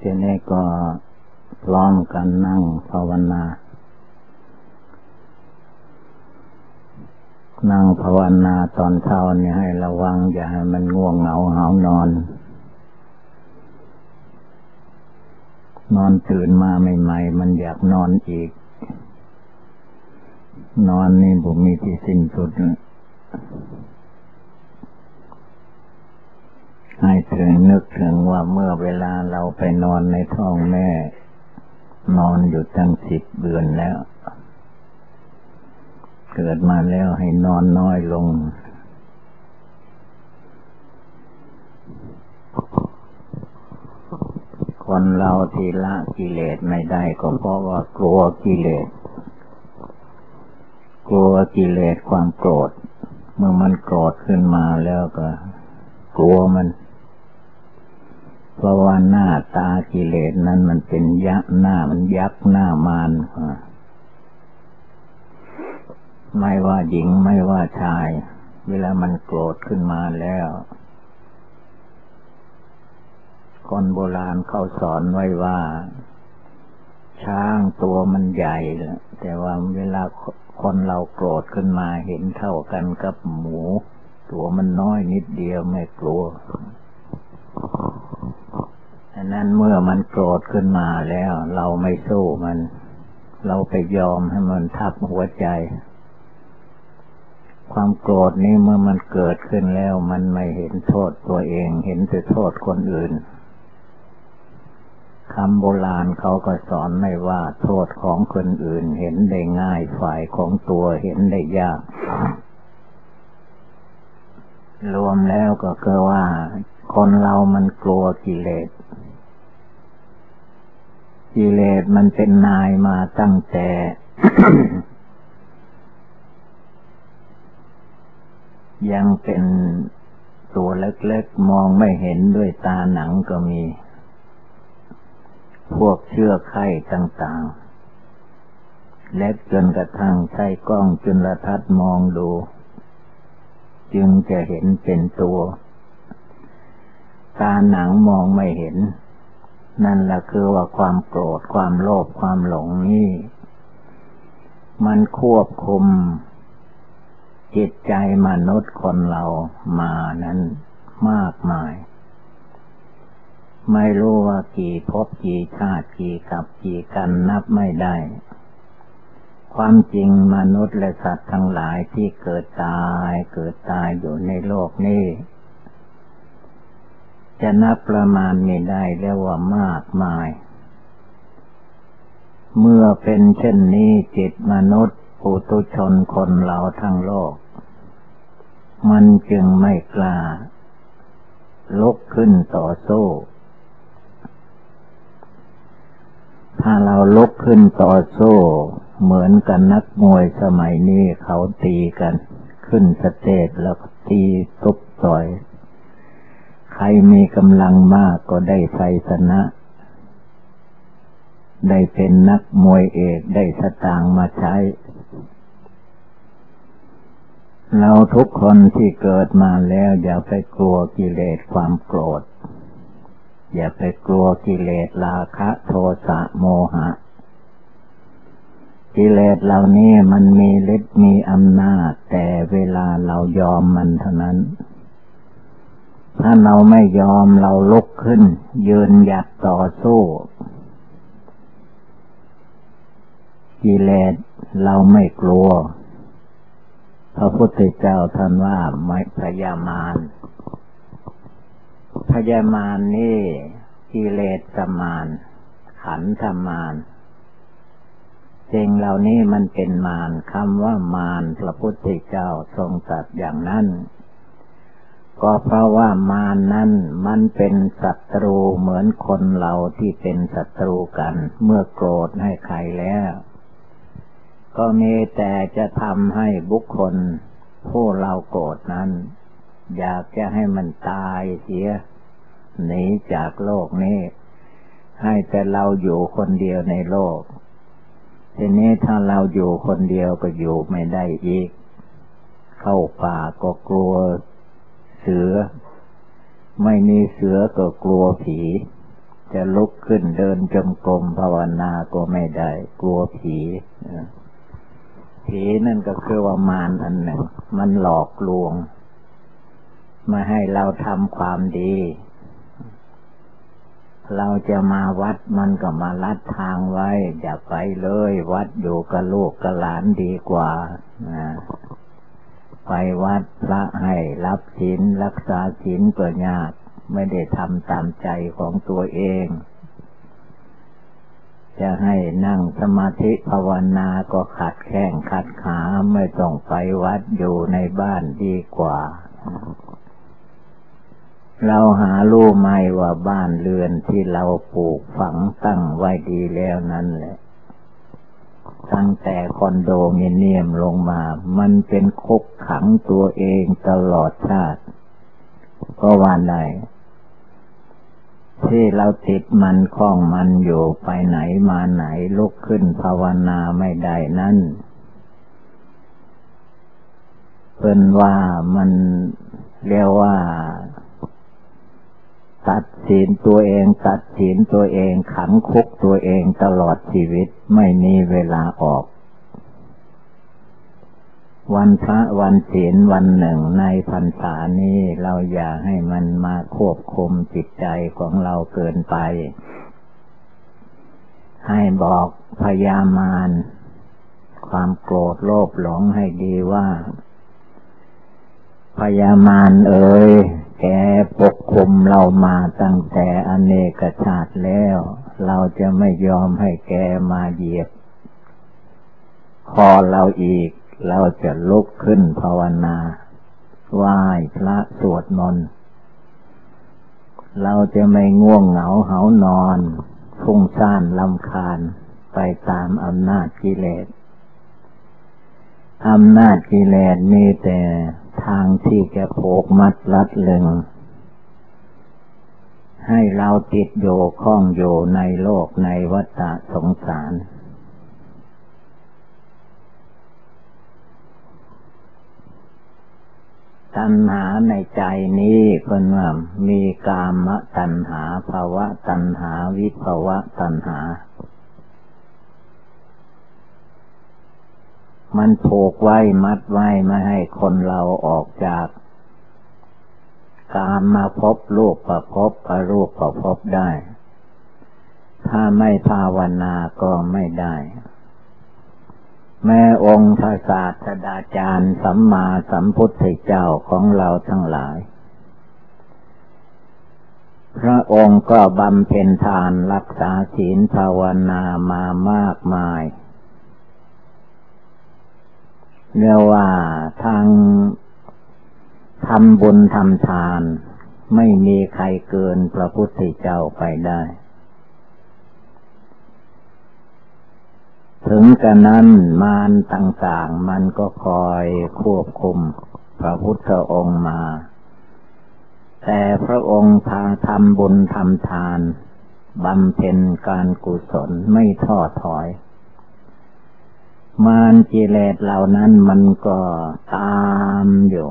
ทีนี้ก็พร้อมกันนั่งภาวนา นั่งภาวนาตอนเช้าเนี่ยให้ระวัง อย่าให้มันง่วงเหงาหานอน นอนตื่นมาใหม่ ๆ มันอยากนอนอีก นอนนี่ผมมีที่สิ้นสุด ให้ถึงนึกถึงว่าเมื่อเวลาเราไปนอนในท้องแม่ นอนอยู่ตั้งสิบเดือนแล้ว เกิดมาแล้วให้นอนน้อยลง คนเราทีละกิเลสไม่ได้ก็เพราะว่ากลัวกิเลส กลัวกิเลสความโกรธ เมื่อมันโกรธขึ้นมาแล้วก็กลัวมัน เพราะว่าหน้าตากิเลสนั้นมันเป็นยักษ์หน้ามันยักษ์หน้ามารไม่ว่าหญิงไม่ว่าชาย เวลามันโกรธขึ้นมาแล้วคนโบราณเขาสอนไว้ว่า ช้างตัวมันใหญ่แต่ว่าเวลาคนเราโกรธขึ้นมาเห็นเท่ากันกับหมู ตัวมันน้อยนิดเดียวไม่กลัว อันนั้นเมื่อมันโกรธขึ้นมาแล้ว เราไม่สู้มัน เราไปยอมให้มันทับหัวใจ ความโกรธนี้เมื่อมันเกิดขึ้นแล้ว มันไม่เห็นโทษตัวเอง เห็นแต่โทษคนอื่นคำโบราณเขาก็สอนไม่ว่าโทษของคนอื่นเห็นได้ง่ายฝ่ายของตัวเห็นได้ยาก รวมแล้วก็คือว่า คนเรามันกลัวกิเลส กิเลสมันเป็นนายมาตั้งแต่ ยังเป็นตัวเล็กๆ มองไม่เห็นด้วยตาหนังก็มี พวกเชื่อไข้ต่างๆ เล็กจนกระทั่งใช้กล้องจุลทรรศน์มองดู จึงจะเห็นเป็นตัว ตาหนังมองไม่เห็น นั่นแหละคือว่าความโกรธความโลภความหลงนี่ มันควบคุม จิตใจมนุษย์คนเรามานั้นมากมาย ไม่รู้ว่ากี่ภพกี่ชาติกี่กับกี่กันนับไม่ได้ ความจริงมนุษย์และสัตว์ทั้งหลายที่เกิดตายเกิดตายอยู่ในโลกนี้ จะนับประมาณไม่ได้เรียกว่ามากมาย เมื่อเป็นเช่นนี้จิตมนุษย์ปุตุชนคนเราทั้งโลก มันจึงไม่กล้าลุกขึ้นต่อสู้ ถ้าเราลุกขึ้นต่อสู้ เหมือนกันนักมวยสมัยนี้เขาตีกัน ขึ้นสเตจแล้วตีตุบต่อย รมีกำลังมากก็ได้ไฟชนะ ได้เป็นนักมวยเอกได้สตางมาใช้ เราทุกคนที่เกิดมาแล้วอย่าไปกลัวกิเลสความโกรธ อย่าไปกลัวกิเลสราคะโทสะโมหะ กิเลสเหล่านี้มันมีฤทธิ์มีอำนาจ แต่เวลาเรายอมมันเท่านั้น ถ้าเราไม่ยอมเราลุกขึ้น ยืนหยัดต่อสู้กิเลสเราไม่กลัว พระพุทธเจ้าท่านว่าไม่พยามารพยามารนี่กิเลสสมาน ขันธมารสิ่งเหล่านี้มันเป็นมารคำว่ามารพระพุทธเจ้าทรงตรัสอย่างนั้น ก็เพราะว่ามานนั้นมันเป็นศัตรูเหมือนคนเราที่เป็นศัตรูกัน เมื่อโกรธให้ใครแล้ว ก็มีแต่จะทำให้บุคคล ผู้เราโกรธนั้น อยากจะให้มันตายเสียหนีจากโลกนี้ ให้แต่เราอยู่คนเดียวในโลก ทีนี้ถ้าเราอยู่คนเดียวก็อยู่ไม่ได้อีก เข้าป่าก็กลัว เสือ ไม่มีเสือก็กลัวผี จะลุกขึ้นเดินจมกรมภาวนาก็ไม่ได้ กลัวผีผีนั่นก็คือว่ามารอันหนึ่ง มันหลอกลวง มาให้เราทำความดี เราจะมาวัดมันก็มาลัดทางไว้ อย่าไปเลย วัดอยู่กับลูกกับหลานดีกว่า ไปวัดพระให้รับศีลรักษาศีลก็ยาก ไม่ได้ทำตามใจของตัวเอง จะให้นั่งสมาธิภาวนาก็ขัดแข้งขัดขาไม่ต้องไปวัดอยู่ในบ้านดีกว่า เราหารู้ไหมว่าบ้านเรือนที่เราปลูกฝังตั้งไว้ดีแล้วนั่นแหละ ตั้งแต่คอนโดมิเนียมลงมา มันเป็นคุกขังตัวเองตลอดชาติก็ว่าไหนที่เราติดมันคล้องมันอยู่ไปไหนมาไหนลุกขึ้นภาวนาไม่ได้นั่นเป็นว่ามันเรียกว่า ตัดสินตัวเอง ตัดสินตัวเองขังคุกตัวเองตลอดชีวิตไม่มีเวลาออก วันพระวันศีลวันหนึ่งในพรรษานี้เราอย่าให้มันมาควบคุมจิตใจของเราเกินไป ให้บอกพยามารความโกรธโลภหลงให้ดีว่า พยามารเอ๋ย แกปกคุมเรามาตั้งแต่อเนกชาติแล้ว เราจะไม่ยอมให้แกมาเหยียบคอเราอีก เราจะลุกขึ้นภาวนาไหว้พระสวดมนต์เราจะไม่ง่วงเหงาเหานอนฟุ้งซ่านลำคาญไปตามอำนาจกิเลสอำนาจกิเลสมีแต่ ทางที่จะโผกมัดรัดลึง ให้เราติดโยข้องโย่ในโลกในวัฏสงสาร ตัณหาในใจนี้เพิ่นว่ามีกามตัณหาภาวะตัณหาวิภาวะตัณหา มันผูกไว้มัดไว้ไม่ให้คนเราออกจาก การมาพบลูกประพบอรูปประพบได้ ถ้าไม่ภาวนาก็ไม่ได้ แม่องค์พระศาสดาจารย์สัมมาสัมพุทธเจ้าของเราทั้งหลายพระองค์ก็บำเพ็ญทานรักษาศีลภาวนามามากมาย เรียกว่าทางทำบุญทำทาน ไม่มีใครเกินพระพุทธเจ้าไปได้ ถึงกระนั้นมารต่างๆ มันก็คอยควบคุมพระพุทธองค์มา แต่พระองค์พางทำบุญทำทานบำเพ็ญการกุศลไม่ท้อถอย มารกิเลสเหล่านั้นมันก็ตามอยู่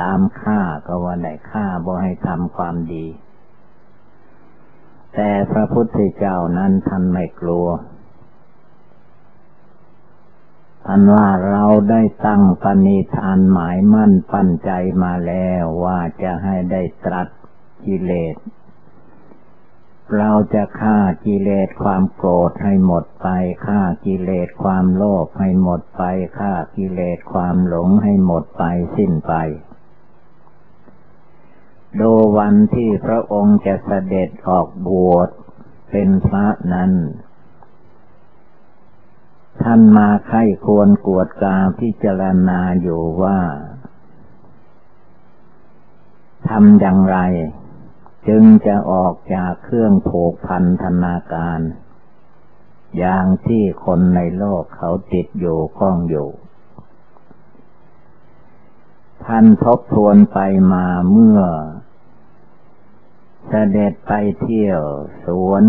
ตามฆ่าก็ว่าได้ฆ่าบ่ให้ทำความดี แต่พระพุทธเจ้านั้นท่านไม่กลัวท่านว่าเราได้ตั้งปณิธานหมายมั่นปั้นใจมาแล้วว่าจะให้ได้ตรัสกิเลส เราจะฆ่ากิเลสความโกรธให้หมดไปฆ่ากิเลสความโลภให้หมดไปฆ่ากิเลสความหลงให้หมดไปสิ้นไป โดวันที่พระองค์จะเสด็จออกบวชเป็นพระนั้น ท่านมาไข้ควรกวดกาพิจารณาอยู่ว่าทำอย่างไร จึงจะออกจากเครื่องผูกพันธนาการ อย่างที่คนในโลกเขาติดอยู่ข้องอยู่ท่านทบทวนไปมาเมื่อเสด็จไปเที่ยว สวน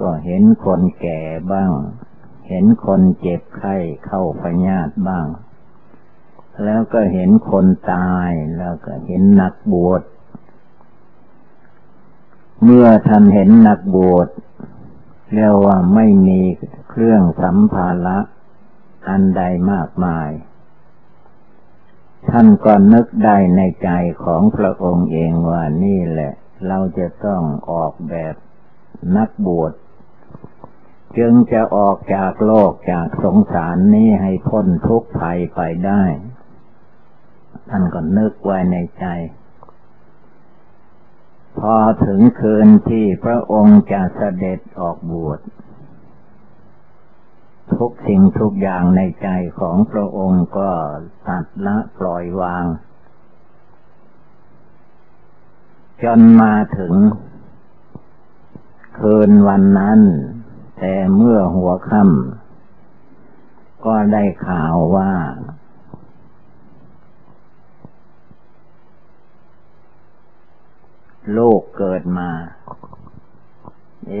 ก็เห็นคนแก่บ้าง เห็นคนเจ็บไข้เข้าพญาติบ้าง แล้วก็เห็นคนตายแล้วก็เห็นนักบวช เมื่อท่านเห็นนักบวชเรียกว่าไม่มีเครื่องสัมภาระอันใดมากมาย ท่านก็นึกได้ในใจของพระองค์เองว่านี่แหละ เราจะต้องออกแบบนักบวชจึงจะออกจากโลกจากสงสารนี้ให้พ้นทุกข์ภัยไปได้ ท่านก็นึกไว้ในใจ พอถึงคืนที่พระองค์จะเสด็จออกบวชทุกสิ่งทุกอย่างในใจของพระองค์ก็ตัดละปล่อยวาง จนมาถึง คืนวันนั้น แต่เมื่อหัวค่ำก็ได้ข่าวว่า โลกเกิดมา เอ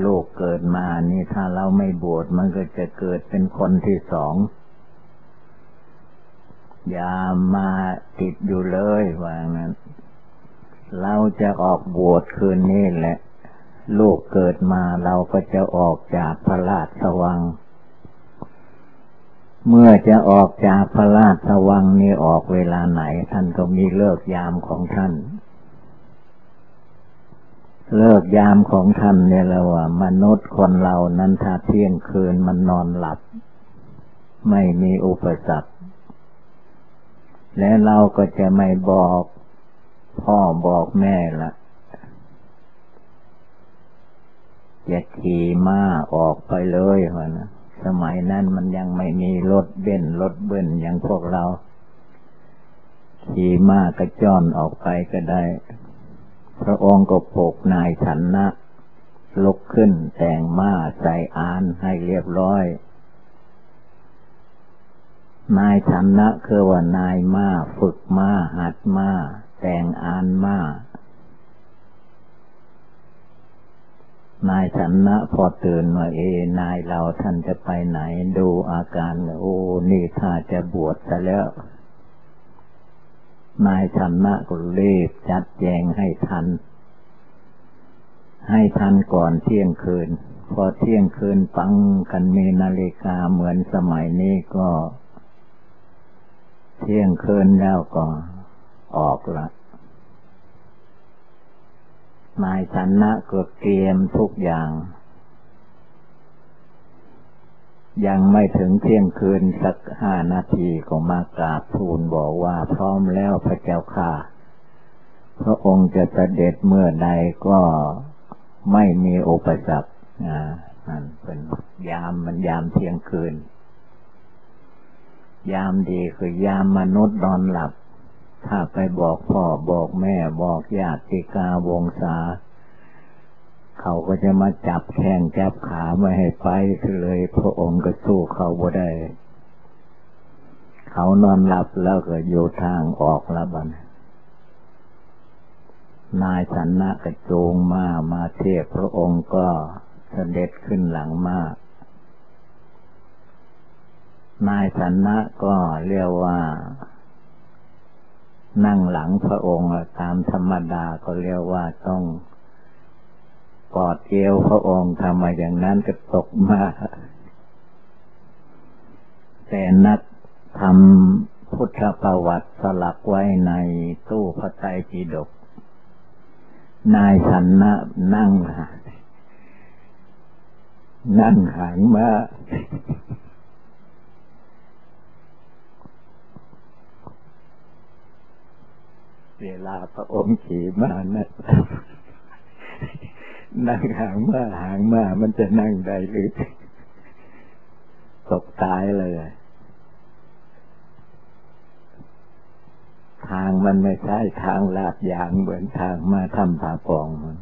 โลกเกิดมานี่ถ้าเราไม่บวชมันก็จะเกิดเป็นคนที่สอง อย่ามาติดอยู่เลยว่างั้น เราจะออกบวชคืนนี้แหละลูกเกิดมาเราก็จะออกจากพระราชวัง เมื่อจะออกจากพระราชวังนี่ออกเวลาไหน ท่านก็มีเลิกยามของท่าน เลิกยามของท่านเนี่ยแล้วว่ามนุษย์คนเรานั้นถ้าเที่ยงคืนมันนอนหลับ ไม่มีอุปสรรคและเราก็จะไม่บอกพ่อบอกแม่ละอย่าขี่ม้าออกไปเลยวะนะสมัยนั้นมันยังไม่มีรถเบนรถเบิ้ลอย่างพวกเรา ขี่ม้ากระจ้อนออกไปก็ได้ พระองค์ก็ปกนายฉันนะลุกขึ้นแต่งม้าใส่อานให้เรียบร้อย นายฉันนะคือว่านายม้าฝึกม้าหัดม้าแต่งอานม้านายฉันนะพอตื่นมาเอนายเราท่านจะไปไหนดูอาการโอ้นี่ถ้าจะบวชซะแล้ว นายชนะก็รีบจัดแจงให้ทัน ให้ทันก่อนเที่ยงคืน พอเที่ยงคืนฟังกันมีนาฬิกาเหมือนสมัยนี้ก็ เที่ยงคืนแล้วก็ออกละนายชนะก็เตรียมทุกอย่าง ยังไม่ถึงเที่ยงคืนสักห้านาทีก็มากราบทูลบอกว่าพร้อมแล้วพระเจ้าค่ะ พระองค์จะเสด็จเมื่อใดก็ไม่มีอุปสรรคนั่นเป็นยามมันยามเที่ยงคืน ยามดีคือยามมนุษย์นอนหลับ ถ้าไปบอกพ่อบอกแม่บอกญาติกาวงศา เขาก็จะมาจับแข้งจับขาไม่ให้ไปเลย พระองค์ก็สู้เขาบ่ได้ เขานอนหลับแล้วก็อยู่ทางออกล้วบันนายสันนะกระโจงมามาเทียบพระองค์ก็เสด็จขึ้นหลังมาก นายสันนะก็เรียกว่า นั่งหลังพระองค์ตามธรรมดาก็เรียกว่าต้อง กอดเอวพระองค์ทำมาอย่างนั้นก็ตกมา แต่นักทำพุทธประวัติสลักไว้ในตู้พระไตรปิฎกนายสันนะนั่งนั่งหางมาเวลาพระองค์ขี่มานะ นั่งหางมาหางมามันจะนั่งได้หรือตกตายเลย ทางมันไม่ใช่ทางลาดยางเหมือนทางมาทำผาปองมัน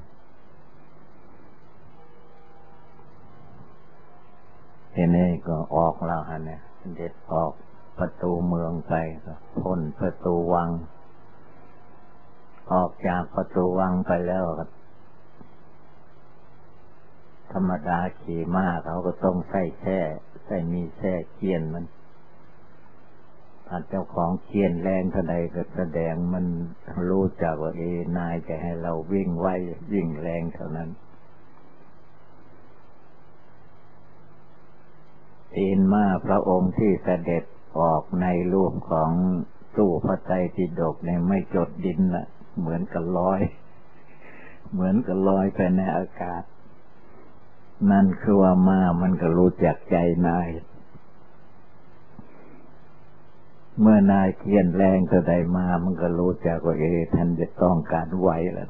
เห็นนี่ก็ออกแล้วฮะเนี่ยเด็ดออกประตูเมืองไปก็พ้นประตูวัง ออกจากประตูวังไปแล้วก็ ธรรมดาขี่ม้าเขาก็ต้องใส่แช่ใส่มีแช่เกียนมันถ้าเจ้าของเกียนแรงเท่าใดก็แสดงมันรู้จักว่าเอนายจะให้เราวิ่งไววิ่งแรงเท่านั้นตีนมาพระองค์ที่เสด็จออกในรูปของตู้พระไตรปิฎกเนี่ยไม่จดดินละเหมือนกับลอย เหมือนกับลอยไปในอากาศ นั่นคือว่ามามันก็รู้จักใจนาย เมื่อนายเกียนแรงตัวใดมา มันก็รู้จักว่าเอท่านจะต้องการไหวแล้ว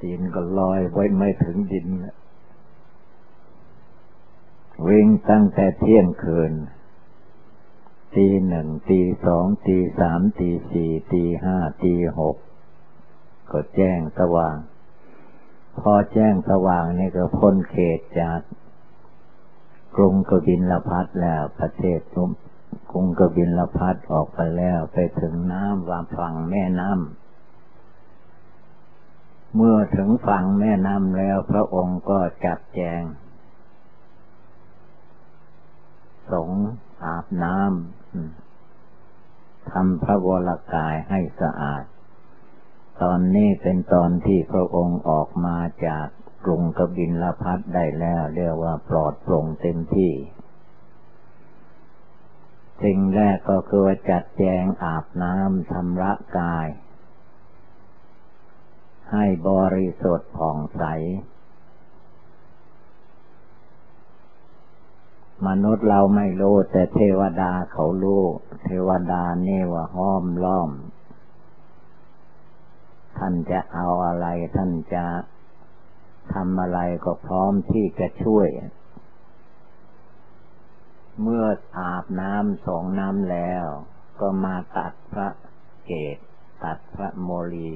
ตีนก็ลอยไว้ไม่ถึงดินวิ่งตั้งแต่เที่ยงคืน ตีหนึ่งตีสองตีสามตีสี่ตีห้าตีหกก็แจ้งสว่าง พอแจ้งสว่างนี่ก็พ้นเขตจากกรุงกบินลพัทแล้วประเทศกรุงกบินลพัทออกไปแล้วไปถึงน้ำวาฝั่งแม่น้ำเมื่อถึงฝั่งแม่น้ำแล้วพระองค์ก็จัดแจง สงอาบน้ำทำพระวรกายให้สะอาด ตอนนี้เป็นตอนที่พระองค์ออกมาจากกรุงกบินลพัทได้แล้ว เรียกว่าปลอดโปร่งเต็มที่สิ่งแรกก็คือจัดแจงอาบน้ำทำระกาย ให้บริสุทธิ์ผ่องใส มนุษย์เราไม่รู้แต่เทวดาเขารู้ เทวดาเนี่ว่าห้อมล้อม ท่านจะเอาอะไร ท่านจะทำอะไรก็พร้อมที่จะช่วย เมื่ออาบน้ำสองน้ำแล้ว ก็มาตัดพระเกศตัดพระโมลี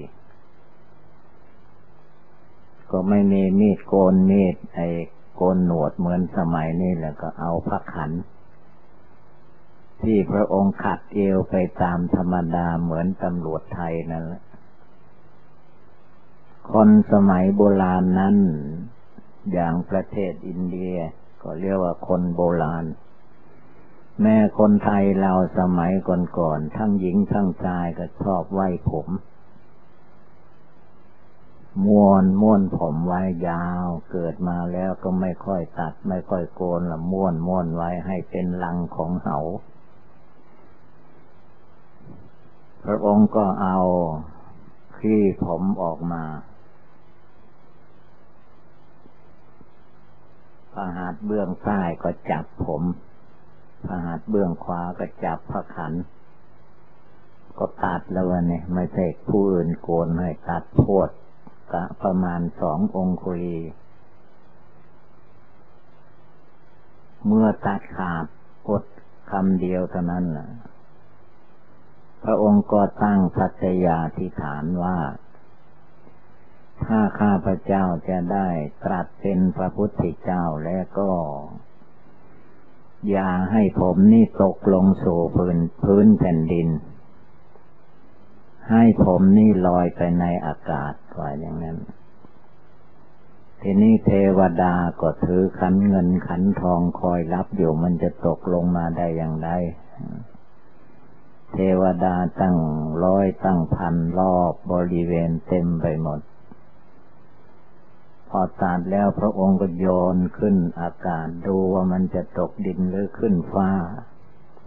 ก็ไม่มีมีดโกนมีดไอโกนหนวดเหมือนสมัยนี้แล้วก็เอาพระขัน ที่พระองค์ขัดเอวไปตามธรรมดาเหมือนตำรวจไทยนั่นแหละ คนสมัยโบราณนั้น อย่างประเทศอินเดียก็เรียกว่าคนโบราณ แม่คนไทยเราสมัยก่อนๆทั้งหญิงทั้งชายก็ชอบไว้ผมม้วนม้วนผมไว้ยาวเกิดมาแล้วก็ไม่ค่อยตัด ไม่ค่อยโกนละม้วนม้วนไว้ให้เป็นลังของเหา พระองค์ก็เอาขี้ผมออกมา พระหัตเบื้องซ้ายก็จับผมพระหัตเบื้องขวาก็จับพระขัน ก็ตัดแล้ววันนี้ไม่ใช่ผู้อื่นโกนให้ตัดพดกะประมาณสององคุลีเมื่อตัดขาดกดคำเดียวเท่านั้นพระองค์ก็ตั้งสัจยาธิฐานว่า ถ้าข้าพระเจ้าจะได้ตรัสเป็นพระพุทธเจ้าแล้วก็ อย่าให้ผมนี่ตกลงสู่พื้นพื้นแผ่นดิน ให้ผมนี่ลอยไปในอากาศว่าอย่างนั้น ทีนี้เทวดาก็ถือขันเงินขันทองคอยรับอยู่มันจะตกลงมาได้อย่างไรเทวดาตั้งร้อยตั้งพันรอบบริเวณเต็มไปหมด พอตัดแล้วพระองค์ก็โยนขึ้นอากาศดูว่ามันจะตกดินหรือขึ้นฟ้า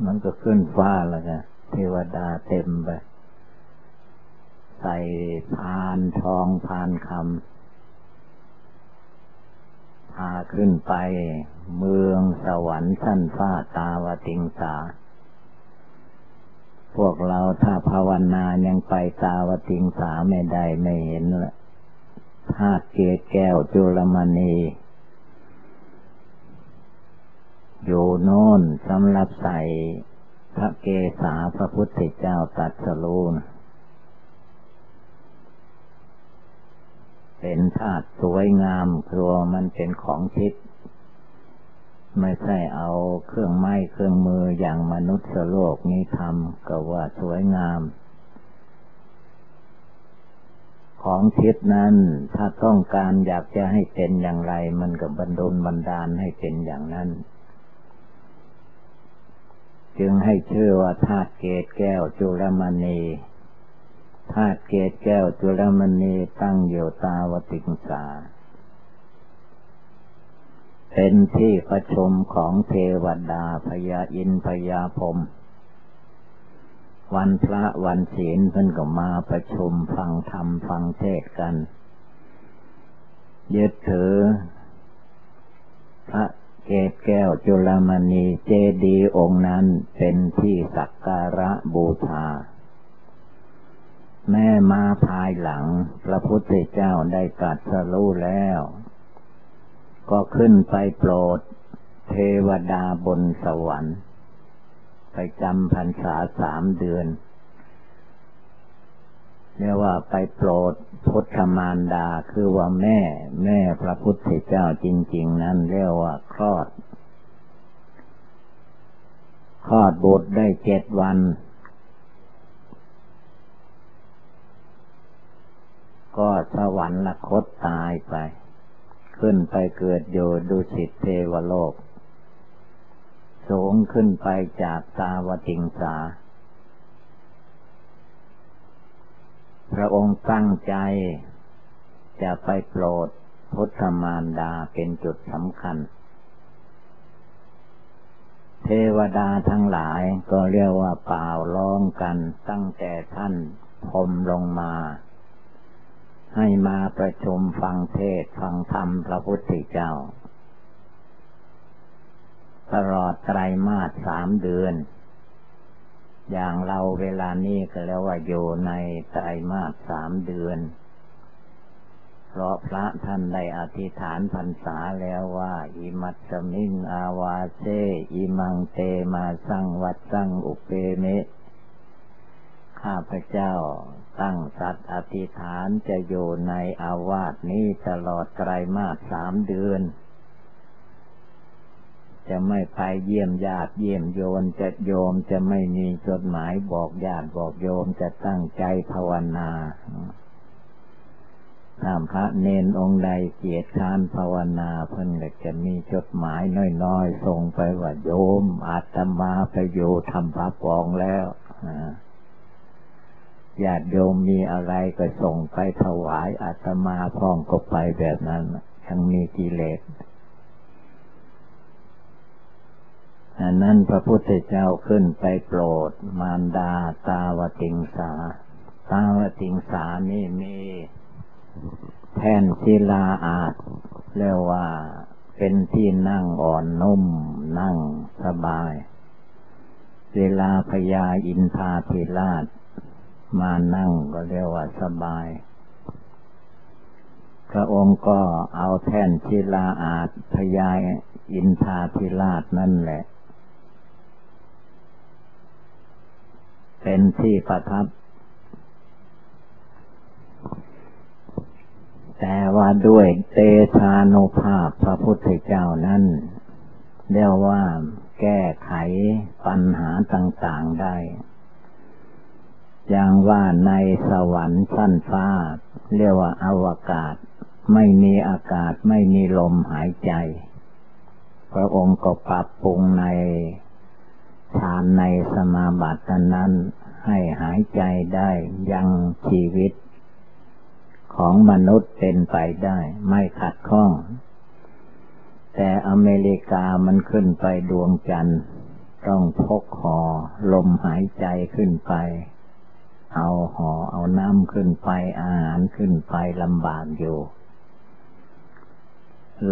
มันก็ขึ้นฟ้าแล้วไงเทวดาเต็มไป ใส่พานทองพานคำพาขึ้นไป เมืองสวรรค์ชั้นฟ้าตาวติงสา พวกเราถ้าภาวนายังไปตาวติงสาไม่ได้ไม่เห็นละ ธาตุเกศแก้วจุลมณีอยู่โน่นสำหรับใส่พระเกศาพระพุทธเจ้าตัดสรูนเป็นธาตุสวยงามครัวมันเป็นของทิพย์ไม่ใช่เอาเครื่องไม้เครื่องมืออย่างมนุษย์โลกนี้ทำก็ว่าสวยงาม ของทิพนั้น ถ้าต้องการอยากจะให้เป็นอย่างไร มันก็บรรดลบันดาลให้เป็นอย่างนั้น จึงให้ชื่อว่าธาตุเกตแก้วจุลมณีธาตุเกตแก้วจุลมณีตั้งอยู่ตาวติงสา เป็นที่ประชุมของเทวดาพยาอินพยาพรม วันพระวันศีลเพิ่นก็มาประชุมฟังธรรมฟังเทศกัน ยึดถือ พระเกศแก้วจุลมณีเจดีองค์นั้นเป็นที่สักการะบูชาแม่มาภายหลัง พระพุทธเจ้าได้ตรัสรู้แล้ว ก็ขึ้นไปโปรด เทวดาบนสวรรค์ ไปจำพรรษาสามเดือน เรียกว่าไปโปรดพุทธมารดาคือว่าแม่ แม่พระพุทธเจ้าจริง ๆ นั้นเรียกว่าคลอด คลอดบุตรได้เจ็ดวัน ก็สวรรคตตายไป ขึ้นไปเกิดอยู่ดุสิตเทวโลก สูงขึ้นไปจากตาวติงสา พระองค์ตั้งใจ จะไปโปรดพุทธมารดาเป็นจุดสำคัญ เทวดาทั้งหลายก็เรียกว่าเปล่าร้องกันตั้งแต่ท่านพรมลงมา ให้มาประชุมฟังเทศฟังธรรมพระพุทธเจ้า ตลอดไตรมาสสามเดือน อย่างเราเวลานี้ก็แล้วว่าอยู่ในไตรมาสสามเดือน เพราะพระท่านได้อธิษฐานพรรษาแล้วว่า อิมัตสมิงอาวาเซอิมังเตมาสังวัดสังอุเปเมข้าพเจ้าตั้งสัตว์อธิษฐานจะอยู่ในอาวาสนี้ตลอดไตรมาสสามเดือน จะไม่ไปเยี่ยมญาติเยี่ยมโยมจะโยมจะไม่มีจดหมายบอกญาติบอกโยมจะตั้งใจภาวนาถ้าพระเนนองค์ใดเกียรติานภาวนาเพิ่นจะมีจดหมายน้อยๆส่งไปว่าโยมอาตมาไปอยู่ทำพระปองแล้วญาติโยมมีอะไรก็ส่งไปถวายอาตมาพร้อมก็ไปแบบนั้นยังมีกิเลส อันนั้นพระพุทธเจ้าขึ้นไปโปรด มารดาตาวติงสา ตาวติงสานี่มีแท่นศิลาอาจเรียกว่าเป็นที่นั่งอ่อนนุ่ม นั่งสบายเวลาพญาอินทาธิราช มานั่งก็เรียกว่าสบาย พระองค์ก็เอาแท่นศิลาอาจพญาอินทาธิราชนั่นแหละ เป็นที่ประทับ แต่ว่าด้วยเตชานุภาพพระพุทธเจ้านั้นเรียกว่าแก้ไขปัญหาต่างๆได้ อย่างว่าในสวรรค์ชั้นฟ้า เรียกว่าอาวกาศ ไม่มีอากาศไม่มีลมหายใจ พระองค์ก็ปรับปรุงใน ฌานในสมาบัตินั้นให้หายใจได้ยังชีวิต ของมนุษย์เป็นไปได้ไม่ขัดข้อง แต่อเมริกามันขึ้นไปดวงจันทร์ ต้องพกหอลมหายใจขึ้นไป เอาหอเอาน้ำขึ้นไปอาหารขึ้นไปลำบากอยู่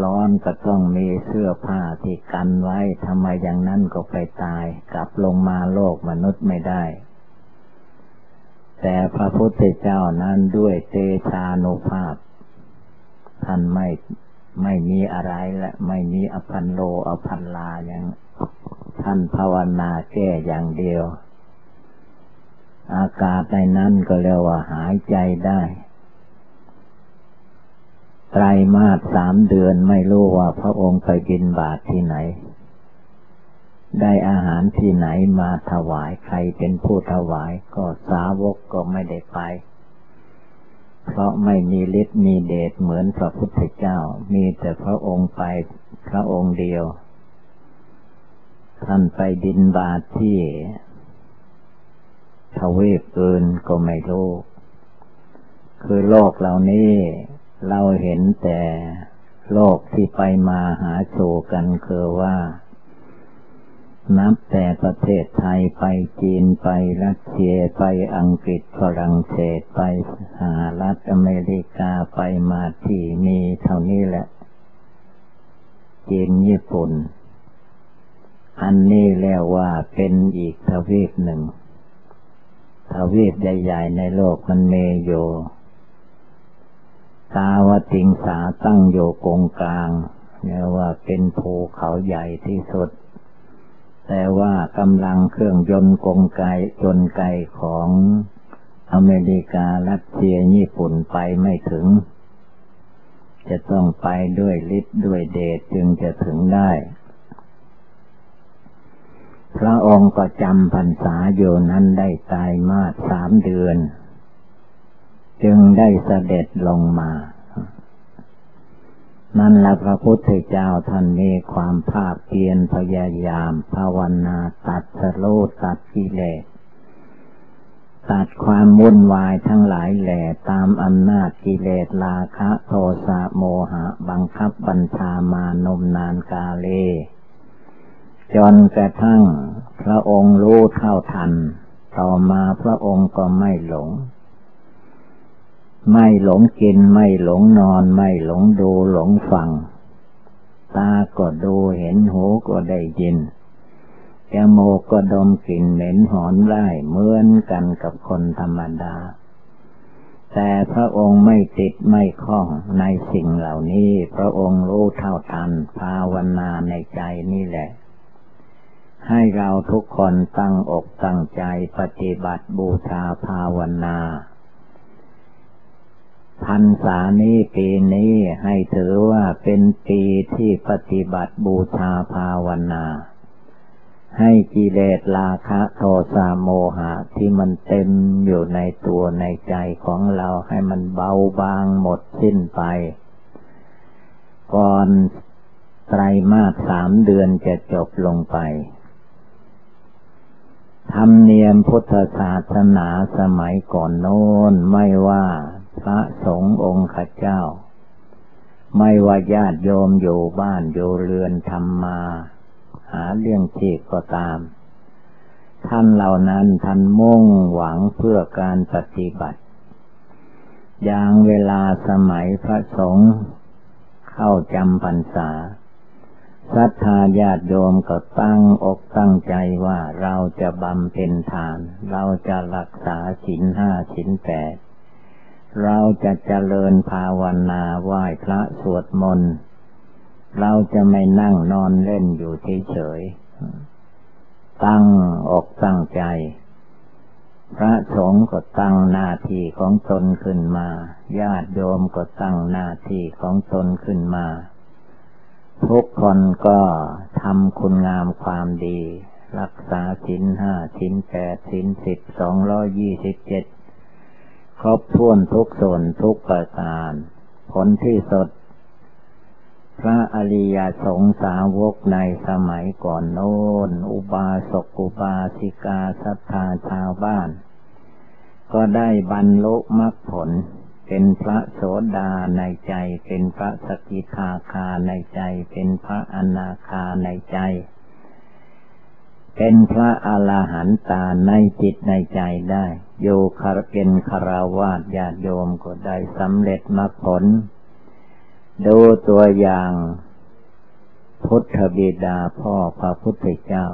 ร้อนก็ต้องมีเสื้อผ้าที่กันไว้ทำไมอย่างนั้นก็ไปตาย กลับลงมาโลกมนุษย์ไม่ได้ แต่พระพุทธเจ้านั้นด้วยเตชานุภาพ ท่านไม่ไม่มีอะไรและไม่มีอภันโลอภันลาอย่างท่านภาวนาแก้อย่างเดียว อากาศในนั้นก็เรียกว่าหายใจได้ ไตรมาสสามเดือนไม่รู้ว่าพระองค์ไปกินบาตรที่ไหน ได้อาหารที่ไหนมาถวายใครเป็นผู้ถวายก็สาวกก็ไม่ได้ไป เพราะไม่มีฤทธิ์มีเดชเหมือนพระพุทธเจ้า มีแต่พระองค์ไปพระองค์เดียว ท่านไปดินบาทที่ทวีปอื่นก็ไม่รู้ คือโลกเหล่านี้ เราเห็นแต่โลกที่ไปมาหาสู่กันคือว่า นับแต่ประเทศไทยไปจีนไปรัสเซียไปอังกฤษฝรั่งเศสไปสหรัฐอเมริกาไปมาที่มีเท่านี้แหละ จีนญี่ปุ่น อันนี้เรียกว่าเป็นอีกทวีปหนึ่ง ทวีปใหญ่ ๆ ในโลกมันเมโย ตาวติงสาตั้งอยู่กงกลางเรียกว่าเป็นภูเขาใหญ่ที่สุด แต่ว่ากำลังเครื่องยนต์กลไกจนไกของอเมริการัสเซียญี่ปุ่นไปไม่ถึง จะต้องไปด้วยฤทธิ์ด้วยเดชจึงจะถึงได้ พระองค์ก็จำพรรษาอยู่นั้นได้ตายมาสามเดือน จึงได้เสด็จลงมา นั่นแหละพระพุทธเจ้าท่านมีความภาคเพียรพยายาม ภาวนาตัดสโลตัดกิเลสตัดความวุ่นวายทั้งหลายแหล่ตามอำนาจกิเลสราคะโทสะโมหะ บังคับบัญชามานมนานกาเล จนกระทั่งพระองค์รู้เท่าทัน ต่อมาพระองค์ก็ไม่หลง ไม่หลงกินไม่หลงนอน ไม่หลงดูหลงฟัง ตาก็ดูเห็นหูก็ได้ยินแกโมกก็ดมกลิ่นเหม็นหอนได้เหมือนกันกับคนธรรมดา แต่พระองค์ไม่ติดไม่คล้องในสิ่งเหล่านี้ พระองค์รู้เท่าทันภาวนาในใจนี่แหละ ให้เราทุกคนตั้งอกตั้งใจปฏิบัติบูชาภาวนา พันษานี้ปีนี้ให้ถือว่าเป็นปีที่ปฏิบัติบูชาภาวนา ให้กิเลสราคะโทสะโมหะที่มันเต็มอยู่ในตัวในใจของเราให้มันเบาบางหมดสิ้นไป ก่อนไตรมาสสามเดือนจะจบลงไปธรรมเนียมพุทธศาสนาสมัยก่อนโน้นไม่ว่า พระสงฆ์องค์ข้าเจ้า ไม่ว่าญาติโยมอยู่บ้านอยู่เรือนทำมา หาเรื่องชีพก็ตาม ท่านเหล่านั้นท่านมุ่งหวังเพื่อการปฏิบัติ อย่างเวลาสมัยพระสงฆ์เข้าจำพรรษาศรัทธาญาติโยมก็ตั้งอกตั้งใจว่าเราจะบำเพ็ญทาน เราจะรักษาศีลห้าศีลแปด เราจะเจริญภาวนาไหว้พระสวดมนต์ เราจะไม่นั่งนอนเล่นอยู่เฉยๆตั้งอกตั้งใจ พระสงฆ์ก็ตั้งหน้าที่ของตนขึ้นมา ญาติโยมก็ตั้งหน้าที่ของตนขึ้นมา ทุกคนก็ทำคุณงามความดี รักษาสินห้าสินแปดสินสิบสองร้อยยี่สิบเจ็ด ครบถ้วนทุกส่วนทุกประการผลที่สุด พระอริยสงสาวกในสมัยก่อนโน้น อุบาสกอุบาสิกาศรัทธาชาวบ้าน ก็ได้บรรลุมรรคผล เป็นพระโสดาในใจ เป็นพระสกิทาคาในใจ เป็นพระอนาคาในใจ เป็นพระอรหันตาในจิตในใจได้ โยคารเป็นคาราวาสญาติโยมก็ได้สำเร็จมรรคผล ดูตัวอย่าง พุทธบิดาพ่อพระพุทธเจ้า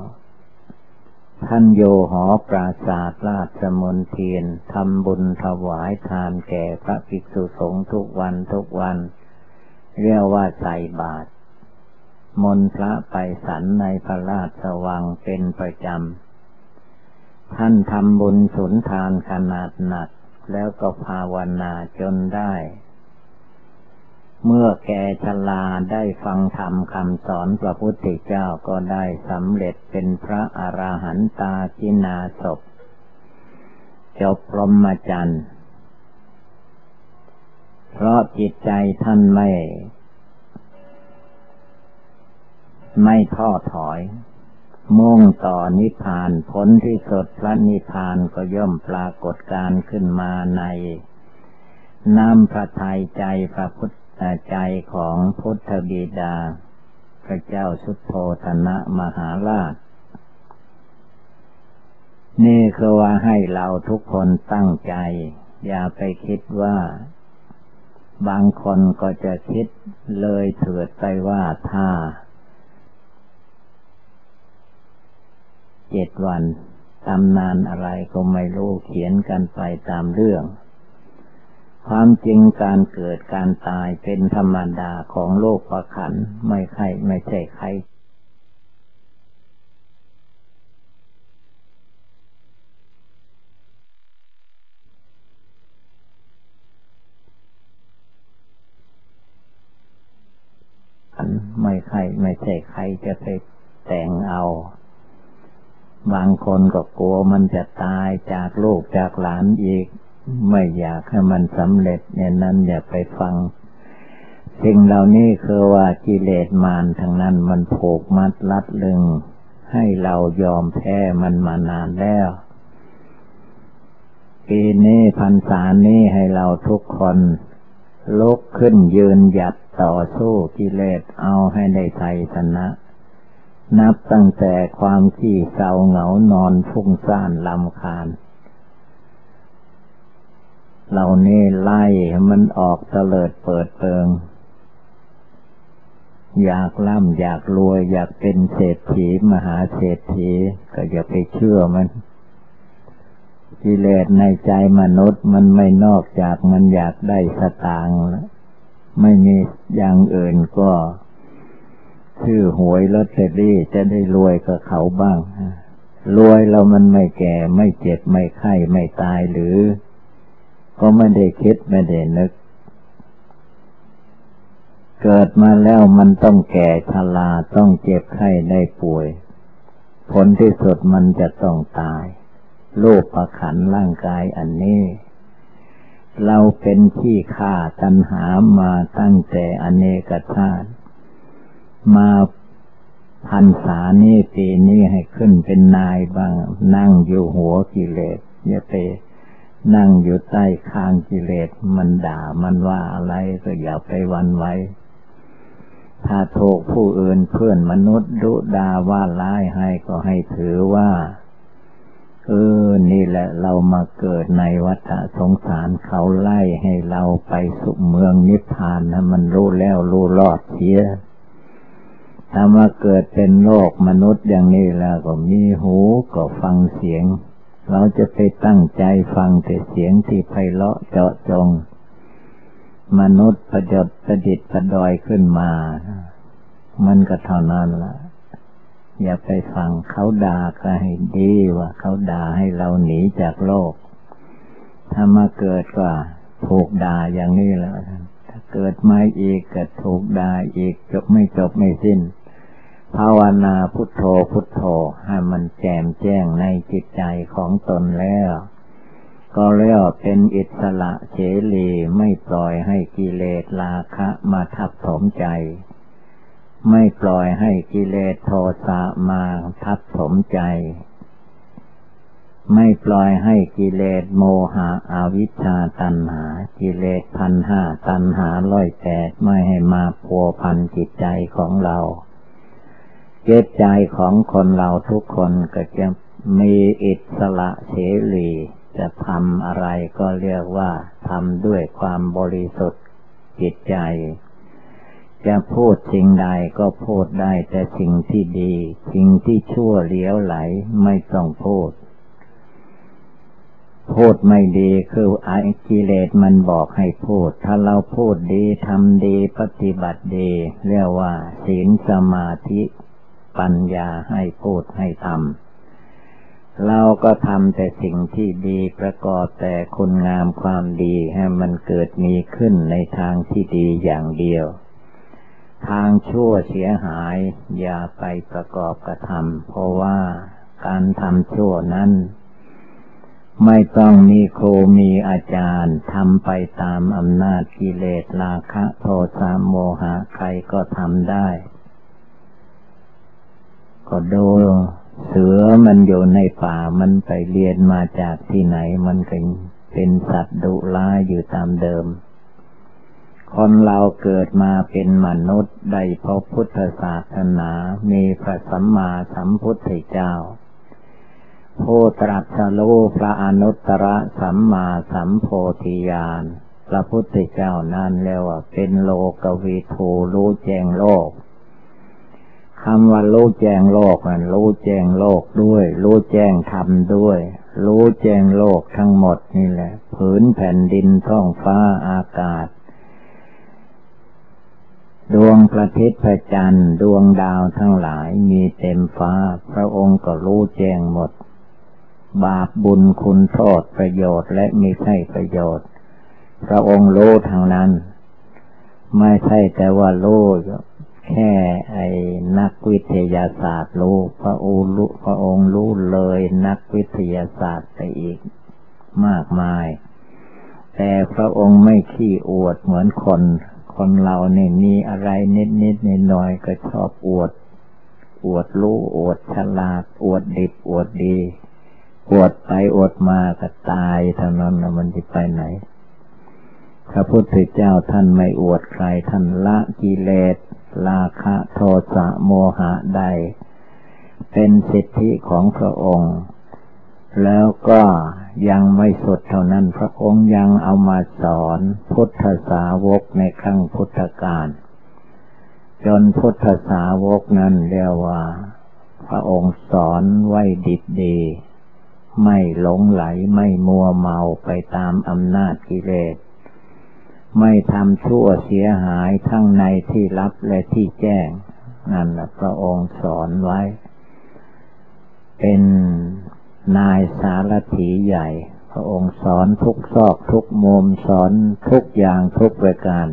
ท่านโยหอปราศาสราชมนเทียนทำบุญถวายทานแก่พระภิกษุสงฆ์ทุกวันทุกวัน เรียกว่าใส่บาตร มนพระไปสันในพระราชวังเป็นประจำ ท่านทำบุญสุนทานขนาดหนัก แล้วก็ภาวนาจนได้ เมื่อแกชลาได้ฟังธรรมคำสอนพระพุทธเจ้าก็ได้สำเร็จเป็นพระอราหันตากินาศพจบพรหมจรรย์ เพราะจิตใจท่านไม่ ไม่ท้อถอย มุ่งต่อนิพพานผลที่สุดพระนิพพานก็ย่อมปรากฏการขึ้นมาในน้ำพระทัยใจพระพุทธใจของพุทธบิดา พระเจ้าสุโธธนะมหาราช นี่คือว่าให้เราทุกคนตั้งใจ อย่าไปคิดว่าบางคนก็จะคิดเลยเถิดไปว่าถ้า เจ็ดวันตำนานอะไรก็ไม่รู้เขียนกันไปตามเรื่อง ความจริงการเกิดการตายเป็นธรรมดาของโลกประขันไม่ใครไม่ใช่ใครไม่ใครไม่ใช่ใครจะไปแต่งเอา บางคนก็กลัวมันจะตายจากลูกจากหลานอีก ไม่อยากให้มันสำเร็จเนี่ยนั้นอย่าไปฟัง สิ่งเหล่านี้คือว่ากิเลสมารทั้งนั้นมันผูกมัดลัดลึง ให้เรายอมแพ้มันมานานแล้ว ปีนี้พรรษานี้ให้เราทุกคนลุกขึ้นยืนหยัดต่อสู้กิเลสเอาให้ได้ไทยชนะ นับตั้งแต่ความขี้เศร้าเหงานอนฟุ้งซ่านลำคาญเหล่านี้ไล่มันออกเตลิดเปิดเปิง อยากร่ำอยากรวย อยากเป็นเศรษฐีมหาเศรษฐีก็อย่าไปเชื่อมันกิเลสในใจมนุษย์มันไม่นอกจากมันอยากได้สตางค์ไม่มีอย่างอื่นก็ ชื่อหวยลอตเตอรี่จะได้รวยกับเขาบ้างรวยแล้วมันไม่แก่ไม่เจ็บไม่ไข้ไม่ตายหรือ ก็ไม่ได้คิดไม่ได้นึก เกิดมาแล้วมันต้องแก่ชราต้องเจ็บไข้ได้ป่วย ผลที่สุดมันจะต้องตายโลกประขันร่างกายอันนี้ เราเป็นที่ฆ่าตัณหามาตั้งแต่อเนกชาติ มาพันษานี้ปีนี้ให้ขึ้นเป็นนายบ้าง นั่งอยู่หัวกิเลสอย่าไปนั่งอยู่ใต้คางกิเลสมันด่ามันว่าอะไรก็อย่าไปวันไว้ ถ้าโทกผู้อื่นเพื่อนมนุษย์ดุดาว่าร้ายให้ก็ให้ถือว่า เออ นี่แหละเรามาเกิดในวัฏสงสารเขาไล่ให้เราไปสุเมืองนิพพานนะมันรู้แล้วรู้รอดเสีย ถ้ามาเกิดเป็นโลกมนุษย์อย่างนี้แล้วก็มีหูก็ฟังเสียง เราจะไปตั้งใจฟังแต่เสียงที่ไพเราะเจาะจง มนุษย์ประจดประดิษฐ์ประดอยขึ้นมา มันก็เท่านั้นละอย่าไปฟังเขาด่าก็ให้ดีว่าเขาด่าให้เราหนีจากโลก ถ้ามาเกิดก็ถูกด่าอย่างนี้แล้วถ้าเกิดม่อีกก็ถูกด่าอีกจบไม่จบไม่สิ้น ภาวนาพุทโธพุทโธให้มันแจ่มแจ้งในจิตใจของตนแล้ว ก็เรียกเป็นอิสระเฉลีไม่ปล่อยให้กิเลสราคะมาทับถมใจ ไม่ปล่อยให้กิเลสโทสะมาทับถมใจ ไม่ปล่อยให้กิเลสโมหะอาวิชชาตัณหา กิเลสพันห้าตัณหาร้อยแปดไม่ให้มาพัวพันจิตใจของเรา จิตใจของคนเราทุกคนก็จะมีอิสระเสรีจะทำอะไรก็เรียกว่าทำด้วยความบริสุทธิ์จิตใจ จะพูดสิ่งใดก็พูดได้แต่สิ่งที่ดี สิ่งที่ชั่วเลี้ยวไหลไม่ต้องพูด พูดไม่ดีคือไอ้กิเลสมันบอกให้พูด ถ้าเราพูดดีทำดีปฏิบัติดี เรียกว่า ศีลสมาธิ ปัญญาให้พูดให้ทำเราก็ทำแต่สิ่งที่ดีประกอบแต่คุณงามความดีให้มันเกิดมีขึ้นในทางที่ดีอย่างเดียว ทางชั่วเสียหายอย่าไปประกอบกระทำเพราะว่าการทำชั่วนั้นไม่ต้องมีครูมีอาจารย์ทำไปตามอำนาจกิเลสราคะโทสะโมหะใครก็ทำได้ ก็ดูเสือมันอยู่ในป่ามันไปเรียนมาจากที่ไหน มันก็เป็นสัตว์ดุร้ายอยู่ตามเดิม คนเราเกิดมาเป็นมนุษย์ได้พบพุทธศาสนา มีพระสัมมาสัมพุทธเจ้าผู้ตรัสรู้พระอนุตตรสัมมาสัมโพธิญาณพระพุทธเจ้านั่นแล้วเป็นโลกวิทูรู้แจ้งโลก คำว่ารู้แจ้งโลกมันรู้แจ้งโลกด้วย รู้แจ้งธรรมด้วย รู้แจ้งโลกทั้งหมดนี่แหละ ผืนแผ่นดินท้องฟ้าอากาศ ดวงประทิศพระจันทร์ดวงดาวทั้งหลายมีเต็มฟ้า พระองค์ก็รู้แจ้งหมด บาปบุญคุณโทษประโยชน์และไม่ใช่ประโยชน์ พระองค์รู้ทางนั้น ไม่ใช่แต่ว่ารู้ แค่ไอ้นักวิทยาศาสตร์รู้พระองค์รู้พระองค์รู้เลยนักวิทยาศาสตร์ไปอีก มากมาย แต่พระองค์ไม่ขี้อวดเหมือนคน คนเราเนี่ยมีอะไรนิดนิดนหน่อยก็ชอบอวด อวดรู้อวดฉลาด อวดดิบอวดดี อวดไปอวดมาก็ตายเท่านั้นนะมันจะไปไหน พระพุทธเจ้าท่านไม่อวดใครท่านละกิเลส ราคะโทสะโมหะใด เป็นสิทธิของพระองค์ แล้วก็ยังไม่สุดเท่านั้นพระองค์ยังเอามาสอนพุทธสาวกในครั้งพุทธกาลจนพุทธสาวกนั้นเรียกว่า พระองค์สอนไว้ดิบดี ไม่หลงไหลไม่มัวเมาไปตามอำนาจกิเลส ไม่ทำชั่วเสียหายทั้งในที่ลับและที่แจ้ง นั่นแหละพระองค์สอนไว้ เป็นนายสารถีใหญ่ พระองค์สอนทุกซอกทุกมุมสอนทุกอย่างทุกประการ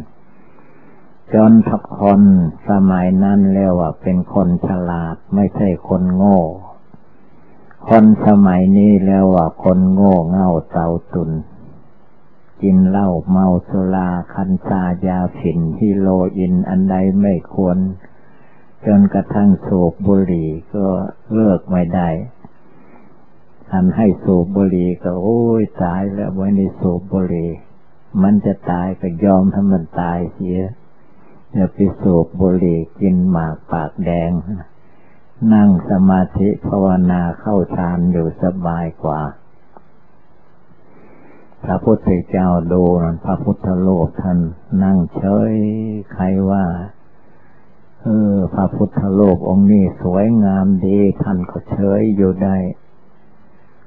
จนทุกคนสมัยนั้นเรียกว่าเป็นคนฉลาดไม่ใช่คนโง่ คนสมัยนี้เรียกว่าคนโง่เง่าเตาตุน กินเหล้าเมาสุราคันชายาฝิ่นที่โลอินอันใดไม่ควร จนกระทั่งสูบบุหรี่ก็เลิกไม่ได้ทำให้สูบบุหรี่ก็โอ้ยตายแล้วไว้ในสูบบุหรี่มันจะตายก็ยอมให้มันตายเสียอย่าไปสูบบุหรี่กินหมากปากแดง นั่งสมาธิภาวนาเข้าฌานอยู่สบายกว่า พระพุทธเจ้าดูนพระพุทธโลกท่านนั่งเฉยใครว่า เออ พระพุทธโลกองค์นี้สวยงามดีท่านก็เฉยอยู่ได้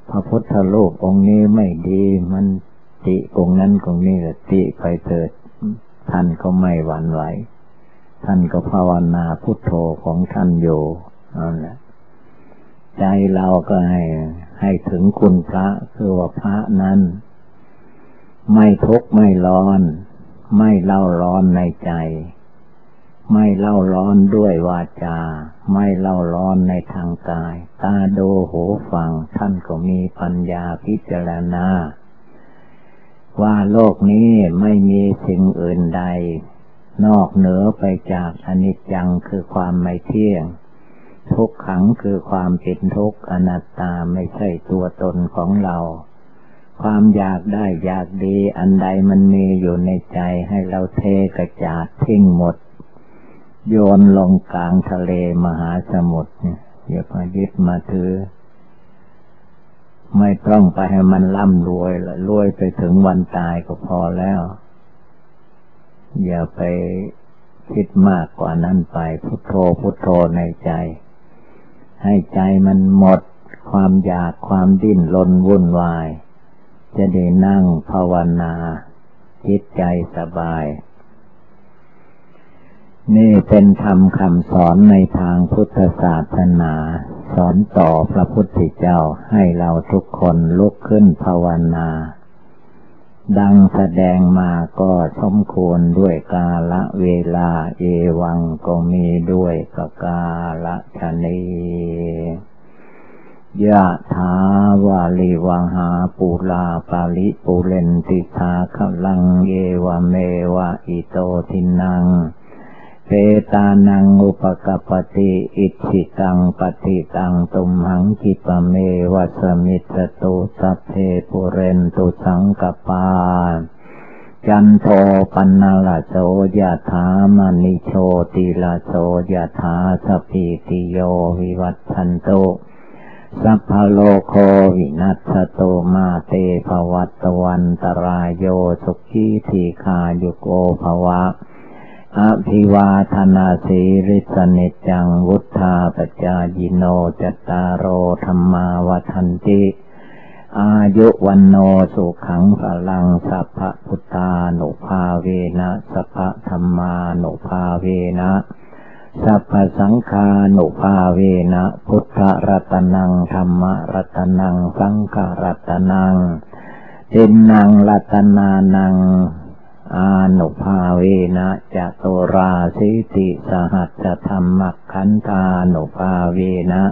พระพุทธโลกองค์นี้ไม่ดีมันติกงนั้นกงนี้ติไปเถิดท่านก็ไม่หวั่นไหวท่านก็ภาวนาพุทโธของท่านอยู่นั่นแหละใจเราก็ให้ให้ถึงคุณพระคือว่าพระนั้น ไม่ทุกข์ไม่ร้อน ไม่เล่าร้อนในใจ ไม่เล่าร้อนด้วยวาจา ไม่เล่าร้อนในทางกาย ตาดูหูฟังท่านก็มีปัญญาพิจารณา ว่าโลกนี้ไม่มีสิ่งอื่นใด นอกเหนือไปจากอนิจจังคือความไม่เที่ยง ทุกขังคือความเป็นทุกข์อนัตตาไม่ใช่ตัวตนของเรา ความอยากได้อยากดีอันใดมันมีอยู่ในใจให้เราเทกระจาดทิ้งหมด โยนลงกลางทะเลมหาสมุทรอย่าไปยึดมาถือ ไม่ต้องไปให้มันร่ำรวยละรวยไปถึงวันตายก็พอแล้ว อย่าไปคิดมากกว่านั้นไป พุทโธพุทโธในใจ ให้ใจมันหมดความอยากความดิ้นรนวุ่นวาย จะได้นั่งภาวนาจิตใจสบาย นี่เป็นธรรมคำสอนในทางพุทธศาสนา สอนต่อพระพุทธเจ้าให้เราทุกคนลุกขึ้นภาวนา ดังแสดงมาก็สมควรด้วยกาละเวลาเอวังก็มีด้วยกกาละชนี ยะถาวาลิวังหาปูลาปาลิปุเรนติสาขลังเยวะเมวะอิโตทินังเปตานังอุปกปติอิชิตังปฏิตังตุมหังคิปเมวัสมิตตุสัพเพปุเรนตุสังกปาจันโทปันนลโสยะถามณิโชติลโสยะถาสพิติโยวิวัตชันโต สัพพโลโควินัสโตมาเตภวัตวันตรายโยสุขีทีคายุโกภวะ อภิวาธนาสีริสเนจังวุธาปจายิโนจตารโอธรรมาวทันติ อายุวันโนสุขังพลังสัพพพุทธานุภาเวนะสัพพธรรมานุภาเวนะ สัพพสังฆานุภาเวนะพุทธรัตนังธรรมรัตนังสังฆรัตนังตินนังรัตนานังอานุภาเวนะจะตุราสีติสะหัสสะธัมมักขันธานุภาเวนะ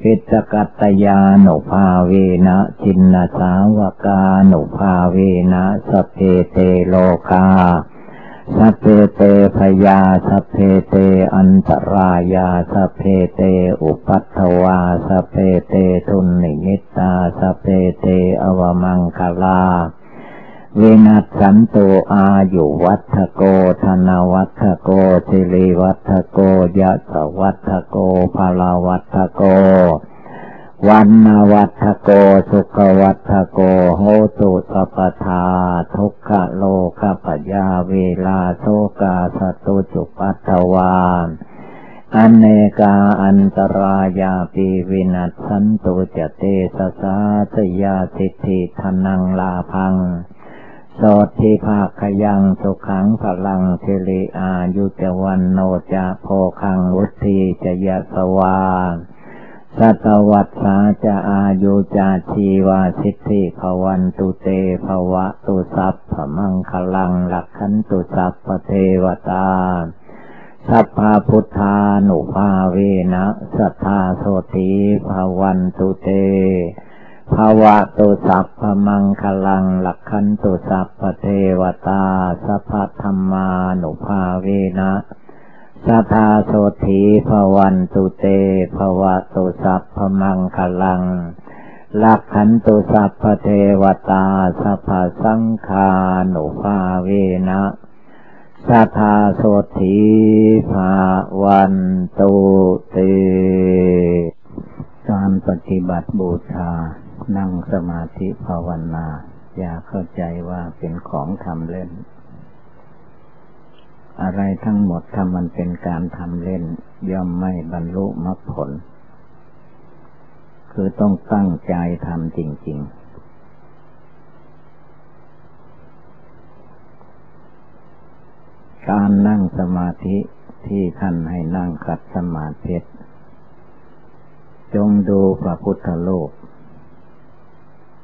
ปิฏะกัตตะยานุภาเวนะชินะสาวะกานุภาเวนะ สัพเพเตโรคา สัพเพเต ภะยาสัพเพเตอันตะรายาสัพเพเตอุปัททะวาสัพเพเตทุนนิมิตตาสัพเพเตอวมังคลาวินัสสันโตอายุวัฒโกธนวัฒโกสิริวัฒโกยะสวัฒโกภาลาวัฒโก วันนวัฒโกสุขวัฒโกโหตุสัพทาทุกขโลกปยาเวลาโสกาสตุจุปัตวานอเนกาอันตรายาปีวินัสสันตุจเตสสาสยาสิทธิทนังลาพังโสทิภาคยังสุขังพลังเทเลอายุจวันโนจะโพคังวุธีจะยสวา สัตวัตสาจะอายุจาชีวาสิทธิภวันตุเตภวะตุสัพพมังคลังหลักขันตุสัพพเทวตา สัพพาพุทธานุภาเวนะสัทธาโสติภวันตุเตภาวะตุสัพพมังคลังหลักขันตุสัพพเทวตา สัพพธรรมานุภาเวนะ สัทธาโสธีภวันตุเตภวะตุสัพพมังคลัง ลักขันตุสัพพเทวตาสัพพสังฆานุภาเวนะสัทธาโสธีภาวันตุเต การปฏิบัติบูชา นั่งสมาธิภาวนา อย่าเข้าใจว่าเป็นของทำเล่น อะไรทั้งหมดถ้ามันเป็นการทำเล่น ย่อมไม่บรรลุมรรคผล คือต้องตั้งใจทำจริง ๆการนั่งสมาธิที่ท่านให้นั่งขัดสมาธิจงดูพระพุทธโลก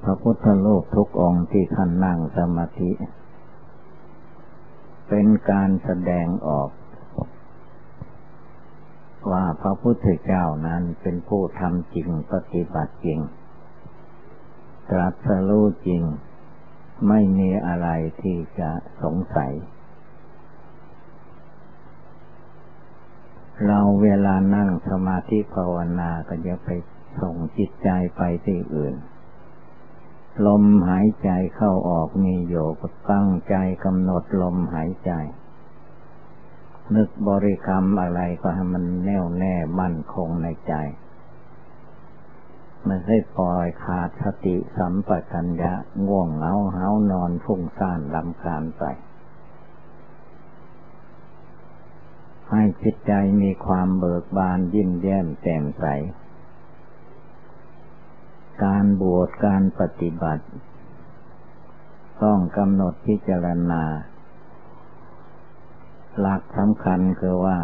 พระพุทธโลกทุกองค์ที่ท่านนั่งสมาธิ เป็นการแสดงออก ว่าพระพุทธเจ้านั้นเป็นผู้ทำจริงปฏิบัติจริง ตรัสรู้จริง ไม่มีอะไรที่จะสงสัย เราเวลานั่งสมาธิภาวนาก็จะไปส่งจิตใจไปที่อื่น ลมหายใจเข้าออกมีอยู่ก็ตั้งใจกำหนดลมหายใจ นึกบริกรรมอะไรก็ให้มันแน่วแน่มั่นคงในใจไม่ให้ปล่อยขาดสติสัมปชัญญะง่วงเหงาเหานอนฟุ้งซ่านลำคาญไป ให้จิตใจมีความเบิกบานยิ้มแย้มแจ่มใส การบวชการปฏิบัติ ต้องกำหนดพิจารณา หลักสำคัญคือว่า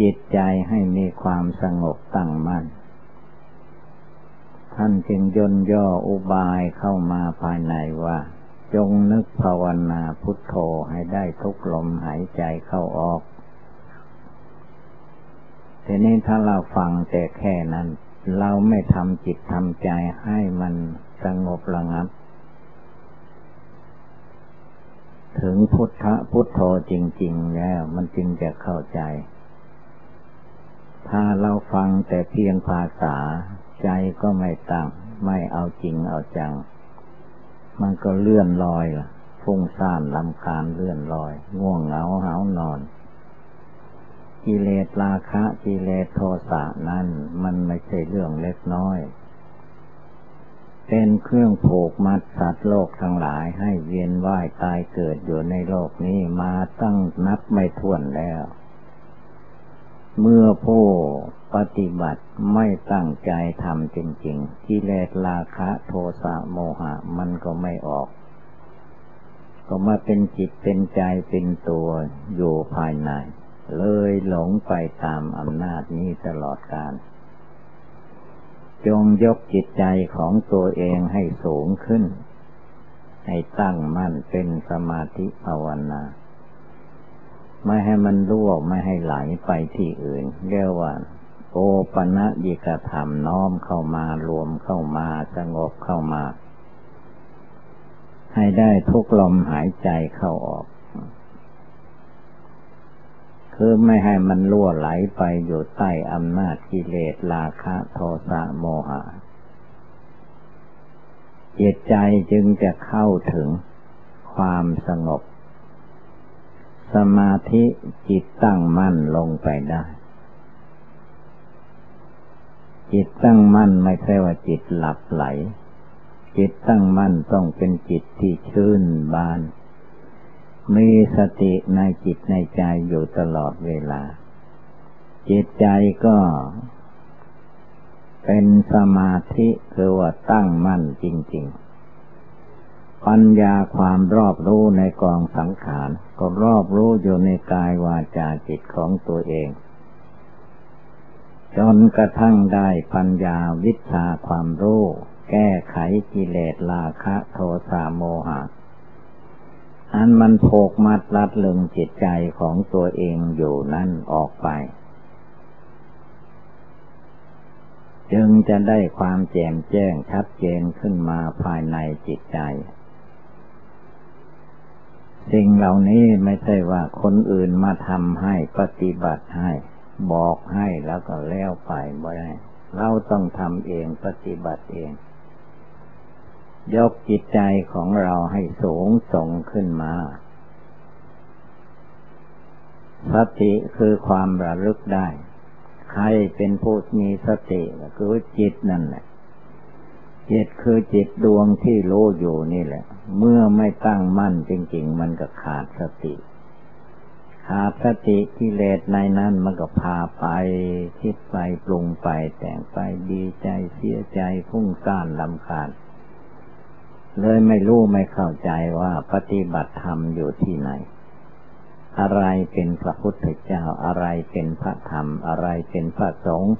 จิตใจให้มีความสงบตั้งมั่น ท่านจึงย่นย่ออุบายเข้ามาภายในว่า จงนึกภาวนาพุทโธให้ได้ทุกลมหายใจเข้าออก ทีนี้ถ้าเราฟังแต่แค่นั้น เราไม่ทำจิตทำใจให้มันสงบระงับ ถึงพุทธพุทโธจริง ๆ แล้ว มันจึงจะเข้าใจ ถ้าเราฟังแต่เพียงภาษา ใจก็ไม่ตั้งไม่เอาจริงเอาจัง มันก็เลื่อนลอยล่ะฟุ้งซ่านลำคาญเลื่อนลอย ง่วงเหงาหานอน กิเลสราคะกิเลสโทสะนั้นมันไม่ใช่เรื่องเล็กน้อย เป็นเครื่องผูกมัดสัตว์โลกทั้งหลายให้เวียนว่ายตายเกิดอยู่ในโลกนี้มาตั้งนับไม่ถ้วนแล้ว เมื่อผู้ปฏิบัติไม่ตั้งใจทำจริง ๆ กิเลสราคะโทสะโมหะมันก็ไม่ออก ก็มาเป็นจิตเป็นใจเป็นตัวอยู่ภายใน เลยหลงไปตามอำนาจนี้ตลอดกาลจงยกจิตใจของตัวเองให้สูงขึ้น ให้ตั้งมั่นเป็นสมาธิภาวนา ไม่ให้มันรั่วไม่ให้ไหลไปที่อื่น เรียกว่าโอปะยิกธรรมน้อมเข้ามารวมเข้ามาสงบเข้ามา ให้ได้ทุกลมหายใจเข้าออก คือไม่ให้มันล่วไหลไปอยู่ใต้อำนาจกิเลสราคะโทสะโมหะจิตใจจึงจะเข้าถึงความสงบ สมาธิจิตตั้งมั่นลงไปได้ จิตตั้งมั่นไม่ใช่ว่าจิตหลับไหล จิตตั้งมั่นต้องเป็นจิตที่ชื่นบาน มีสติในจิตในใจอยู่ตลอดเวลา จิตใจก็ เป็นสมาธิคือว่าตั้งมั่นจริง ๆ ปัญญาความรอบรู้ในกองสังขารก็รอบรู้อยู่ในกายวาจาจิตของตัวเอง จนกระทั่งได้ปัญญาวิชาความรู้ แก้ไขกิเลสราคะโทสะโมหะ อันมันโผกมัดรัดลึงจิตใจของตัวเองอยู่นั่นออกไป จึงจะได้ความแจ่มแจ้งชัดเจนขึ้นมาภายในจิตใจ สิ่งเหล่านี้ไม่ใช่ว่าคนอื่นมาทำให้ปฏิบัติให้ บอกให้แล้วก็แล้วไปไม่ได้เราต้องทำเองปฏิบัติเอง ยกจิตใจของเราให้สูงส่งขึ้นมาสติคือความระลึกได้ ใครเป็นผู้มีสติคือจิตนั่นแหละ จิตคือจิตดวงที่รู้อยู่นี่แหละ เมื่อไม่ตั้งมั่นจริง ๆ มันก็ขาดสติ ขาดสติกิเลสในนั้นมันก็พาไป คิดไปปรุงไปแต่งไปดีใจเสียใจพุ่งซ่านลำคาญ เลยไม่รู้ไม่เข้าใจว่าปฏิบัติธรรมอยู่ที่ไหน อะไรเป็นพระพุทธเจ้าอะไรเป็นพระธรรมอะไรเป็นพระสงฆ์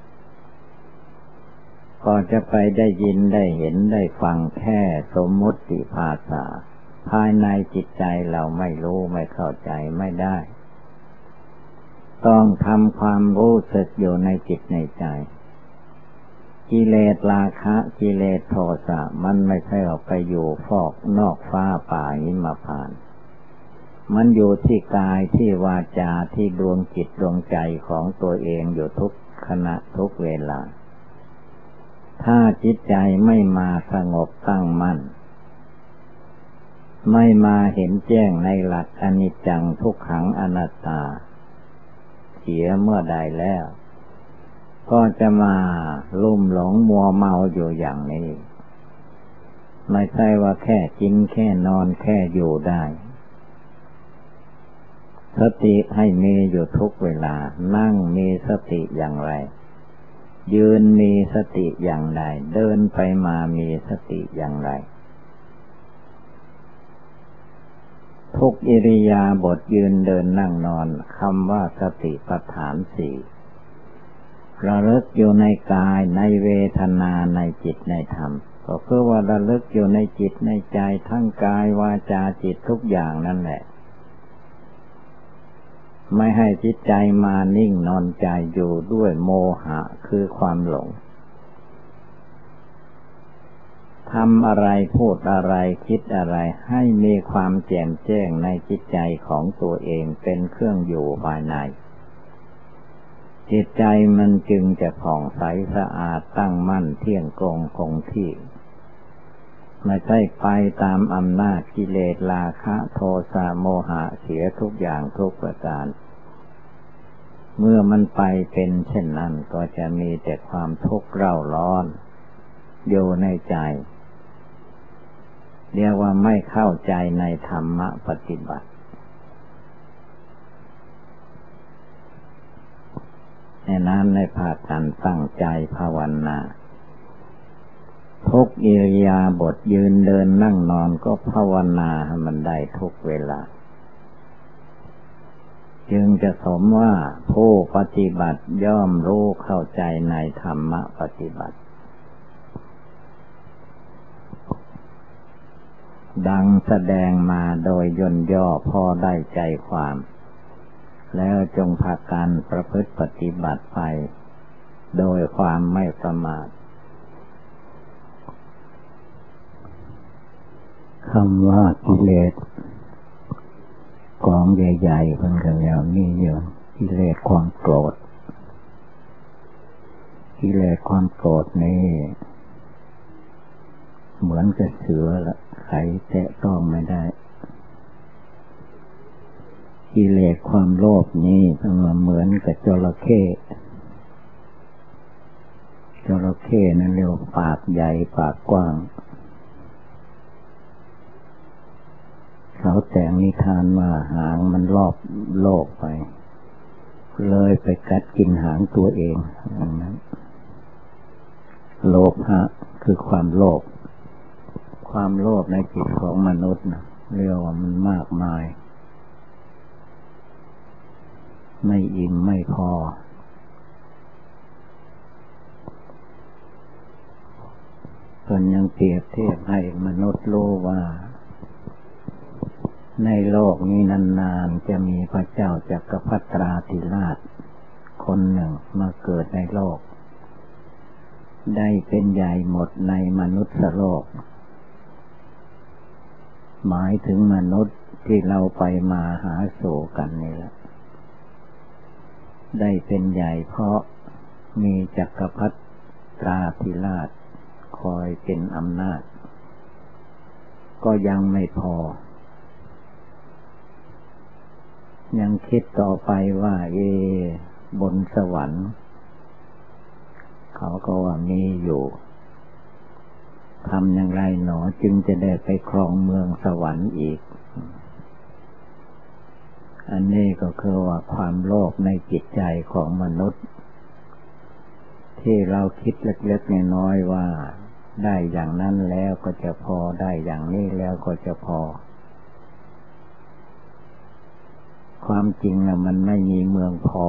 ก็จะไปได้ยินได้เห็นได้ฟังแค่สมมติภาษา ภายในจิตใจเราไม่รู้ไม่เข้าใจไม่ได้ ต้องทำความรู้สึกอยู่ในจิตในใจ กิเลสราคะกิเลสโทสะมันไม่ใช่ออกไปอยู่ฟอกนอกฟ้าป่าหิมพาน มันอยู่ที่กายที่วาจาที่ดวงจิตดวงใจของตัวเองอยู่ทุกขณะทุกเวลา ถ้าจิตใจไม่มาสงบตั้งมั่น ไม่มาเห็นแจ้งในหลักอนิจจังทุกขังอนัตตา เสียเมื่อใดแล้ว ก็จะมาลุ่มหลงมัวเมาอยู่อย่างนี้ ไม่ใช่ว่าแค่กินแค่นอนแค่อยู่ได้ สติให้มีอยู่ทุกเวลา นั่งมีสติอย่างไร ยืนมีสติอย่างไร เดินไปมามีสติอย่างไร ทุกอิริยาบถยืนเดินนั่งนอนคำว่าสติปัฏฐานสี่ ระลึกอยู่ในกายในเวทนาในจิตในธรรม ก็คือว่าระลึกอยู่ในจิตในใจทั้งกายวาจาจิตทุกอย่างนั่นแหละ ไม่ให้จิตใจมานิ่งนอนใจอยู่ด้วยโมหะคือความหลงทำอะไรพูดอะไรคิดอะไรให้มีความแจ่มแจ้งในจิตใจของตัวเองเป็นเครื่องอยู่ภายใน จิตใจมันจึงจะผ่องใสสะอาดตั้งมั่นเที่ยงกงคงที่ไม่ใช่ไปตามอำนาจกิเลสราคะโทสะโมหะเสียทุกอย่างทุกประการ เมื่อมันไปเป็นเช่นนั้นก็จะมีแต่ความทุกข์เร่าร้อนอยู่ในใจ เรียกว่าไม่เข้าใจในธรรมะปฏิบัติ ในนั้นในภาการตั้งใจภาวนาทุกอิริยาบถยืนเดินนั่งนอนก็ภาวนาให้มันได้ทุกเวลา จึงจะสมว่าผู้ปฏิบัติย่อมรู้เข้าใจในธรรมปฏิบัติ ดังแสดงมาโดยย่นย่อพอได้ใจความ แล้วจงพากันประพฤติปฏิบัติไป โดยความไม่ประมาทคำว่ากิเลสกองใหญ่ๆเพิ่นกันแล้วนี่เยอะกิเลสความโกรธ กิเลสความโกรธนี่เหมือนกับเสือละไขแตะต้องไม่ได้ กิเลสความโลภนี่เหมือนกับจระเข้จระเข้นั่นเรียกปากใหญ่ปากกว้างเขาแต่งนิทานว่าหางมันรอบโลกไป เลยไปกัดกินหางตัวเองนั้นโลภะคือความโลภความโลภในจิตของมนุษย์นะเรียกว่ามันมากมาย ไม่อิ่มไม่พอจนยังเปรียบเทียบให้มนุษย์รู้ว่า ในโลกนี้นานๆ จะมีพระเจ้าจักรพรรตราธิราช คนหนึ่งมาเกิดในโลก ได้เป็นใหญ่หมดในมนุษย์โลก หมายถึงมนุษย์ที่เราไปมาหาสู่กันนี่แหละ ได้เป็นใหญ่เพราะมีจักรพรรตราธิราช คอยเป็นอำนาจ ก็ยังไม่พอ ยังคิดต่อไปว่า เอบนสวรรค์ เขาก็ว่ามีอยู่ทำอย่างไรหนอจึงจะได้ไปครองเมืองสวรรค์อีก อันนี้ก็คือว่าความโลภในจิตใจของมนุษย์ ที่เราคิดเล็กๆน้อยๆว่า ได้อย่างนั้นแล้วก็จะพอได้อย่างนี้แล้วก็จะพอ ความจริงนะมันไม่มีเมืองพอ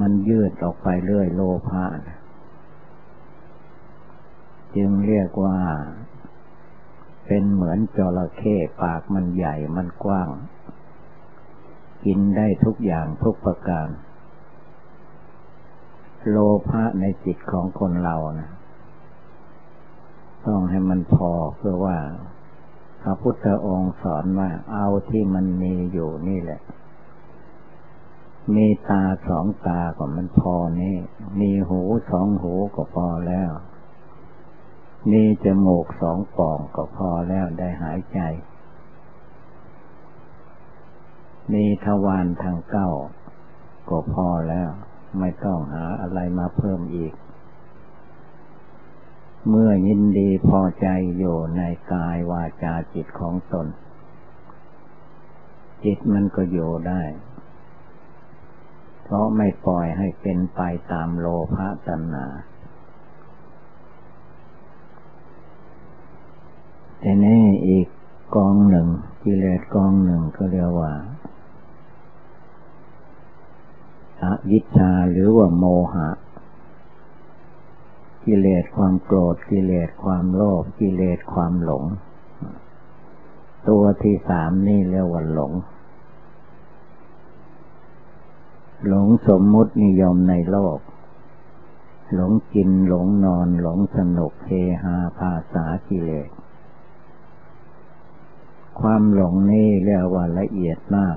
มันยืดออกไปเรื่อยโลภะจึงเรียกว่า เป็นเหมือนจระเข้ปากมันใหญ่มันกว้าง กินได้ทุกอย่างทุกประการ โลภะในจิตของคนเรานะ ต้องให้มันพอเพื่อว่า พระพุทธองค์สอนว่าเอาที่มันมีอยู่นี่แหละมีตาสองตาก็มันพอนี่ มีหูสองหูก็พอแล้ว มีจมูกสองป่องก็พอแล้วได้หายใจ มีทวารทางเก้า ก็พอแล้ว ไม่ต้องหาอะไรมาเพิ่มอีก เมื่อยินดีพอใจอยู่ในกายวาจาจิตของตน จิตมันก็อยู่ได้ เพราะไม่ปล่อยให้เป็นไปตามโลภะตัณหา แต่นี่อีกกองหนึ่งกิเลสกองหนึ่งก็เรียกว่าอาวิชชาหรือว่าโมหะ กิเลสความโกรธกิเลสความโลภกิเลสความหลง ตัวที่สามนี่เรียกว่าหลง หลงสมมุตินิยมในโลก หลงกินหลงนอน หลงสนุกเฮฮาภาษากิเลส ความหลงนี่เรียกว่าละเอียดมาก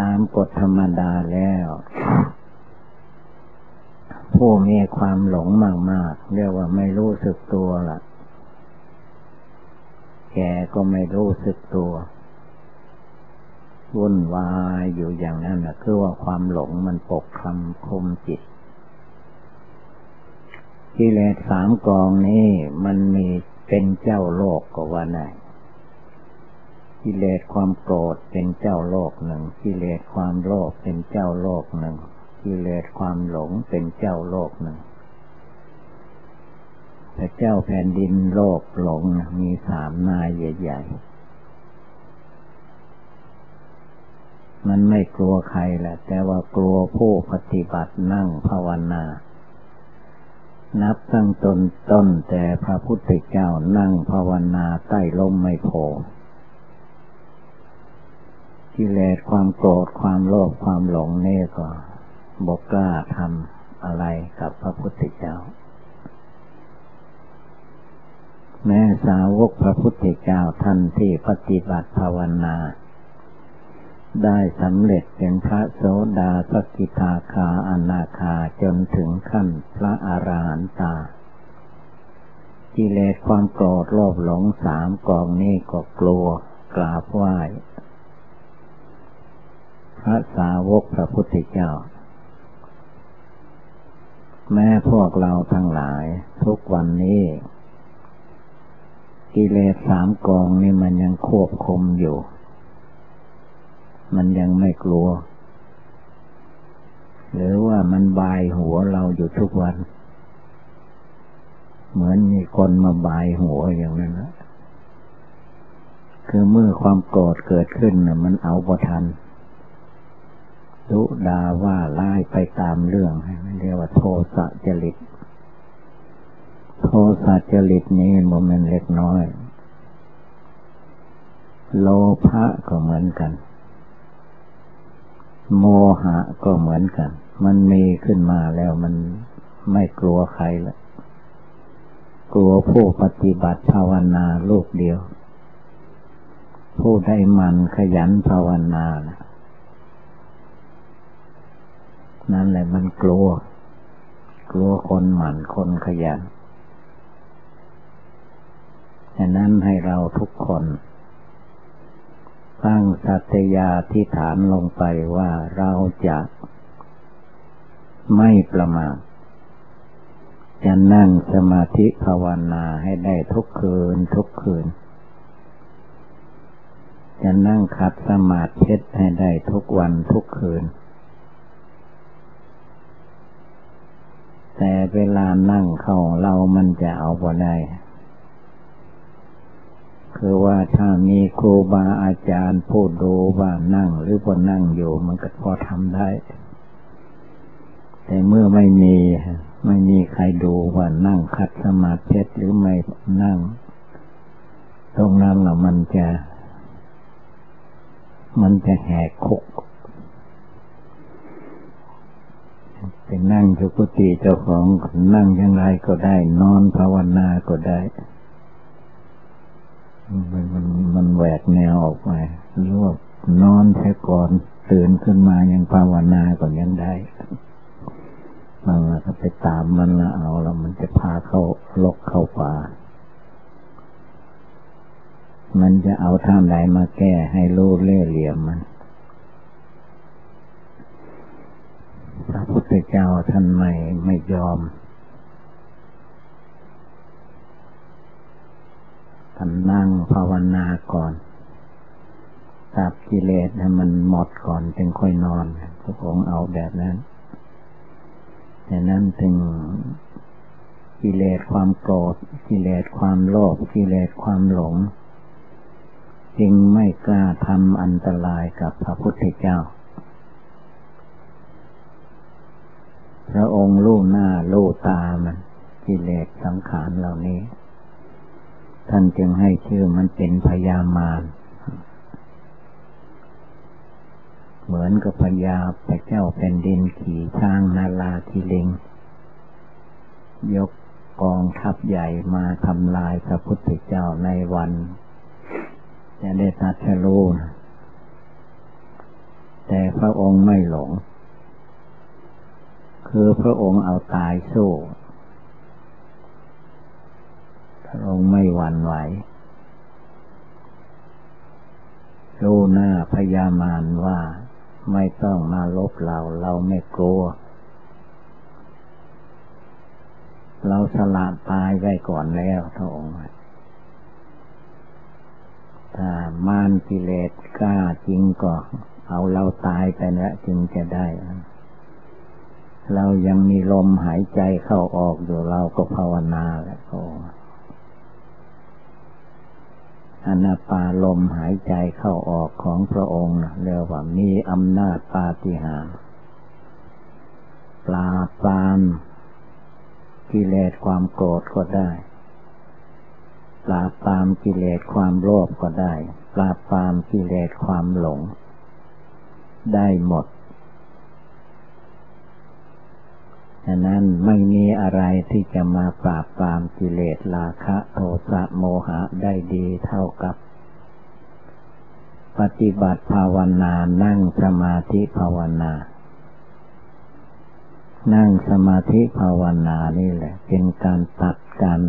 ตามกฎธรรมดาแล้ว ผู้มีความหลงมากๆ เรียกว่าไม่รู้สึกตัวละ่ะ แกก็ไม่รู้สึกตัววุ่นวายอยู่อย่างนั้นนะคือว่าความหลงมันปกคลุมคุมจิตกิเลสสามกองนี้มันมี เป็นเจ้าโลกก็ว่าได้กิเลสความโกรธเป็นเจ้าโลกหนึ่งกิเลสความโลภเป็นเจ้าโลกหนึ่งกิเลสความหลงเป็นเจ้าโลกหนึ่งแต่เจ้าแผ่นดินโลกหลงมีสามนายใหญ่ๆมันไม่กลัวใครแหละแต่ว่ากลัวผู้ปฏิบัตินั่งภาวนา นับตั้งตนต้นแต่พระพุทธเจ้านั่งภาวนาใต้ลมไม่โพกิเลสความโกรธความโลภความหลงเน่ก็บกกล้าทำอะไรกับพระพุทธเจ้า แม้สาวกพระพุทธเจ้าท่านที่ปฏิบัติภาวนา ได้สำเร็จเป็นพระโสดาสกิทาคาอนาคาจนถึงขั้นพระอารหันตากิเลสความโกรธโลภหลงสามกองนี้ก็กลัวกราบไหว้พระสาวกพระพุทธเจ้า แม้พวกเราทั้งหลาย ทุกวันนี้ กิเลสสามกองนี่มันยังควบคุมอยู่ มันยังไม่กลัว หรือว่ามันบายหัวเราอยู่ทุกวัน เหมือนมีคนมาบายหัวอย่างนั้นนะคือเมื่อความโกรธเกิดขึ้นนะมันเอาบ่ทันดุดาว่าไล่ไปตามเรื่องเรียกว่าโทสะจริต โทสะจริตนี้มันเล็กน้อย โลภะก็เหมือนกัน โมหะก็เหมือนกัน มันมีขึ้นมาแล้วมันไม่กลัวใครละกลัวผู้ปฏิบัติภาวนาลูกเดียว ผู้ได้มันขยันภาวนานะนั่นแหละมันกลัว กลัวคนหมั่นคนขยันฉะนั้นให้เราทุกคน ตั้งสัตยาธิฐานลงไปว่าเราจะไม่ประมาทจะนั่งสมาธิภาวนาให้ได้ทุกคืนทุกคืน จะนั่งขัดสมาธิให้ได้ทุกวันทุกคืน แต่เวลานั่งเข้าเรามันจะเอาบ่ได้ คือว่าถ้ามีครูบาอาจารย์พูดดูว่านั่งหรือว่านั่งอยู่มันก็พอทำได้ แต่เมื่อไม่มี ไม่มีใครดูว่านั่งคัดสมาธิหรือไม่นั่ง ตรงนั้นเรามันจะ มันจะแหกคุกเป็นนั่งจุกุติเจ้าของนั่งยังไงก็ได้ นอนภาวนาก็ได้ มันมันมันแหวกแนวออกไปหรือว่านอนแค่ก่อนตื่นขึ้นมายังภาวนาก่อนยังได้มันก็ไปตามมันละเอาแล้วมันจะพาเข้าลกเข้าป่า มันจะเอาท่ามใดมาแก้ให้รู้เล่เหลี่ยมมัน พระพุทธเจ้าท่านไม่ไม่ยอม ท่านนั่งภาวนาก่อนตัดกิเลสให้มันหมดก่อนจึงค่อยนอนพระองค์เอาแบบนั้นแต่นั้นถึงกิเลสความโกรธกิเลสความโลภกิเลสความหลง จึงไม่กล้าทำอันตรายกับพระพุทธเจ้า พระองค์ลู่หน้าลู่ตามันกิเลสสังขารเหล่านี้ ท่านจึงให้ชื่อมันเป็นพยามาร เหมือนกับพญาพระเจ้าแผ่นดินขี่ช้างนาลาคิลิง ยกกองทัพใหญ่มาทำลายพระพุทธเจ้าในวัน จะได้ตัดสรู้แต่พระองค์ไม่หลง คือพระองค์เอาตายสู้ พระองค์ไม่หวั่นไหวรู้หน้าพยามารว่าไม่ต้องมาลบเราเราไม่กลัว เราสละตายไว้ก่อนแล้วพระองค์ถ้ามารกิเลสกล้าจริงก็เอาเราตายไปแล้วจึงจะได้ เรายังมีลมหายใจเข้าออกอยู่เราก็ภาวนาแล้วพระองค์ อนาปาลมหายใจเข้าออกของพระองค์เรียกว่ามีอำนาจปาฏิหาริย์ปราบปรามกิเลสความโกรธก็ได้ปราบปรามกิเลสความโลภก็ได้ ปราบปรามกิเลสความหลง ได้หมด ฉะนั้นไม่มีอะไรที่จะมาปราบปรามกิเลสราคะโทสะโมหะได้ดีเท่ากับ ปฏิบัติภาวนานั่งสมาธิภาวนา นั่งสมาธิภาวนานี่แหละ เป็นการตัดการ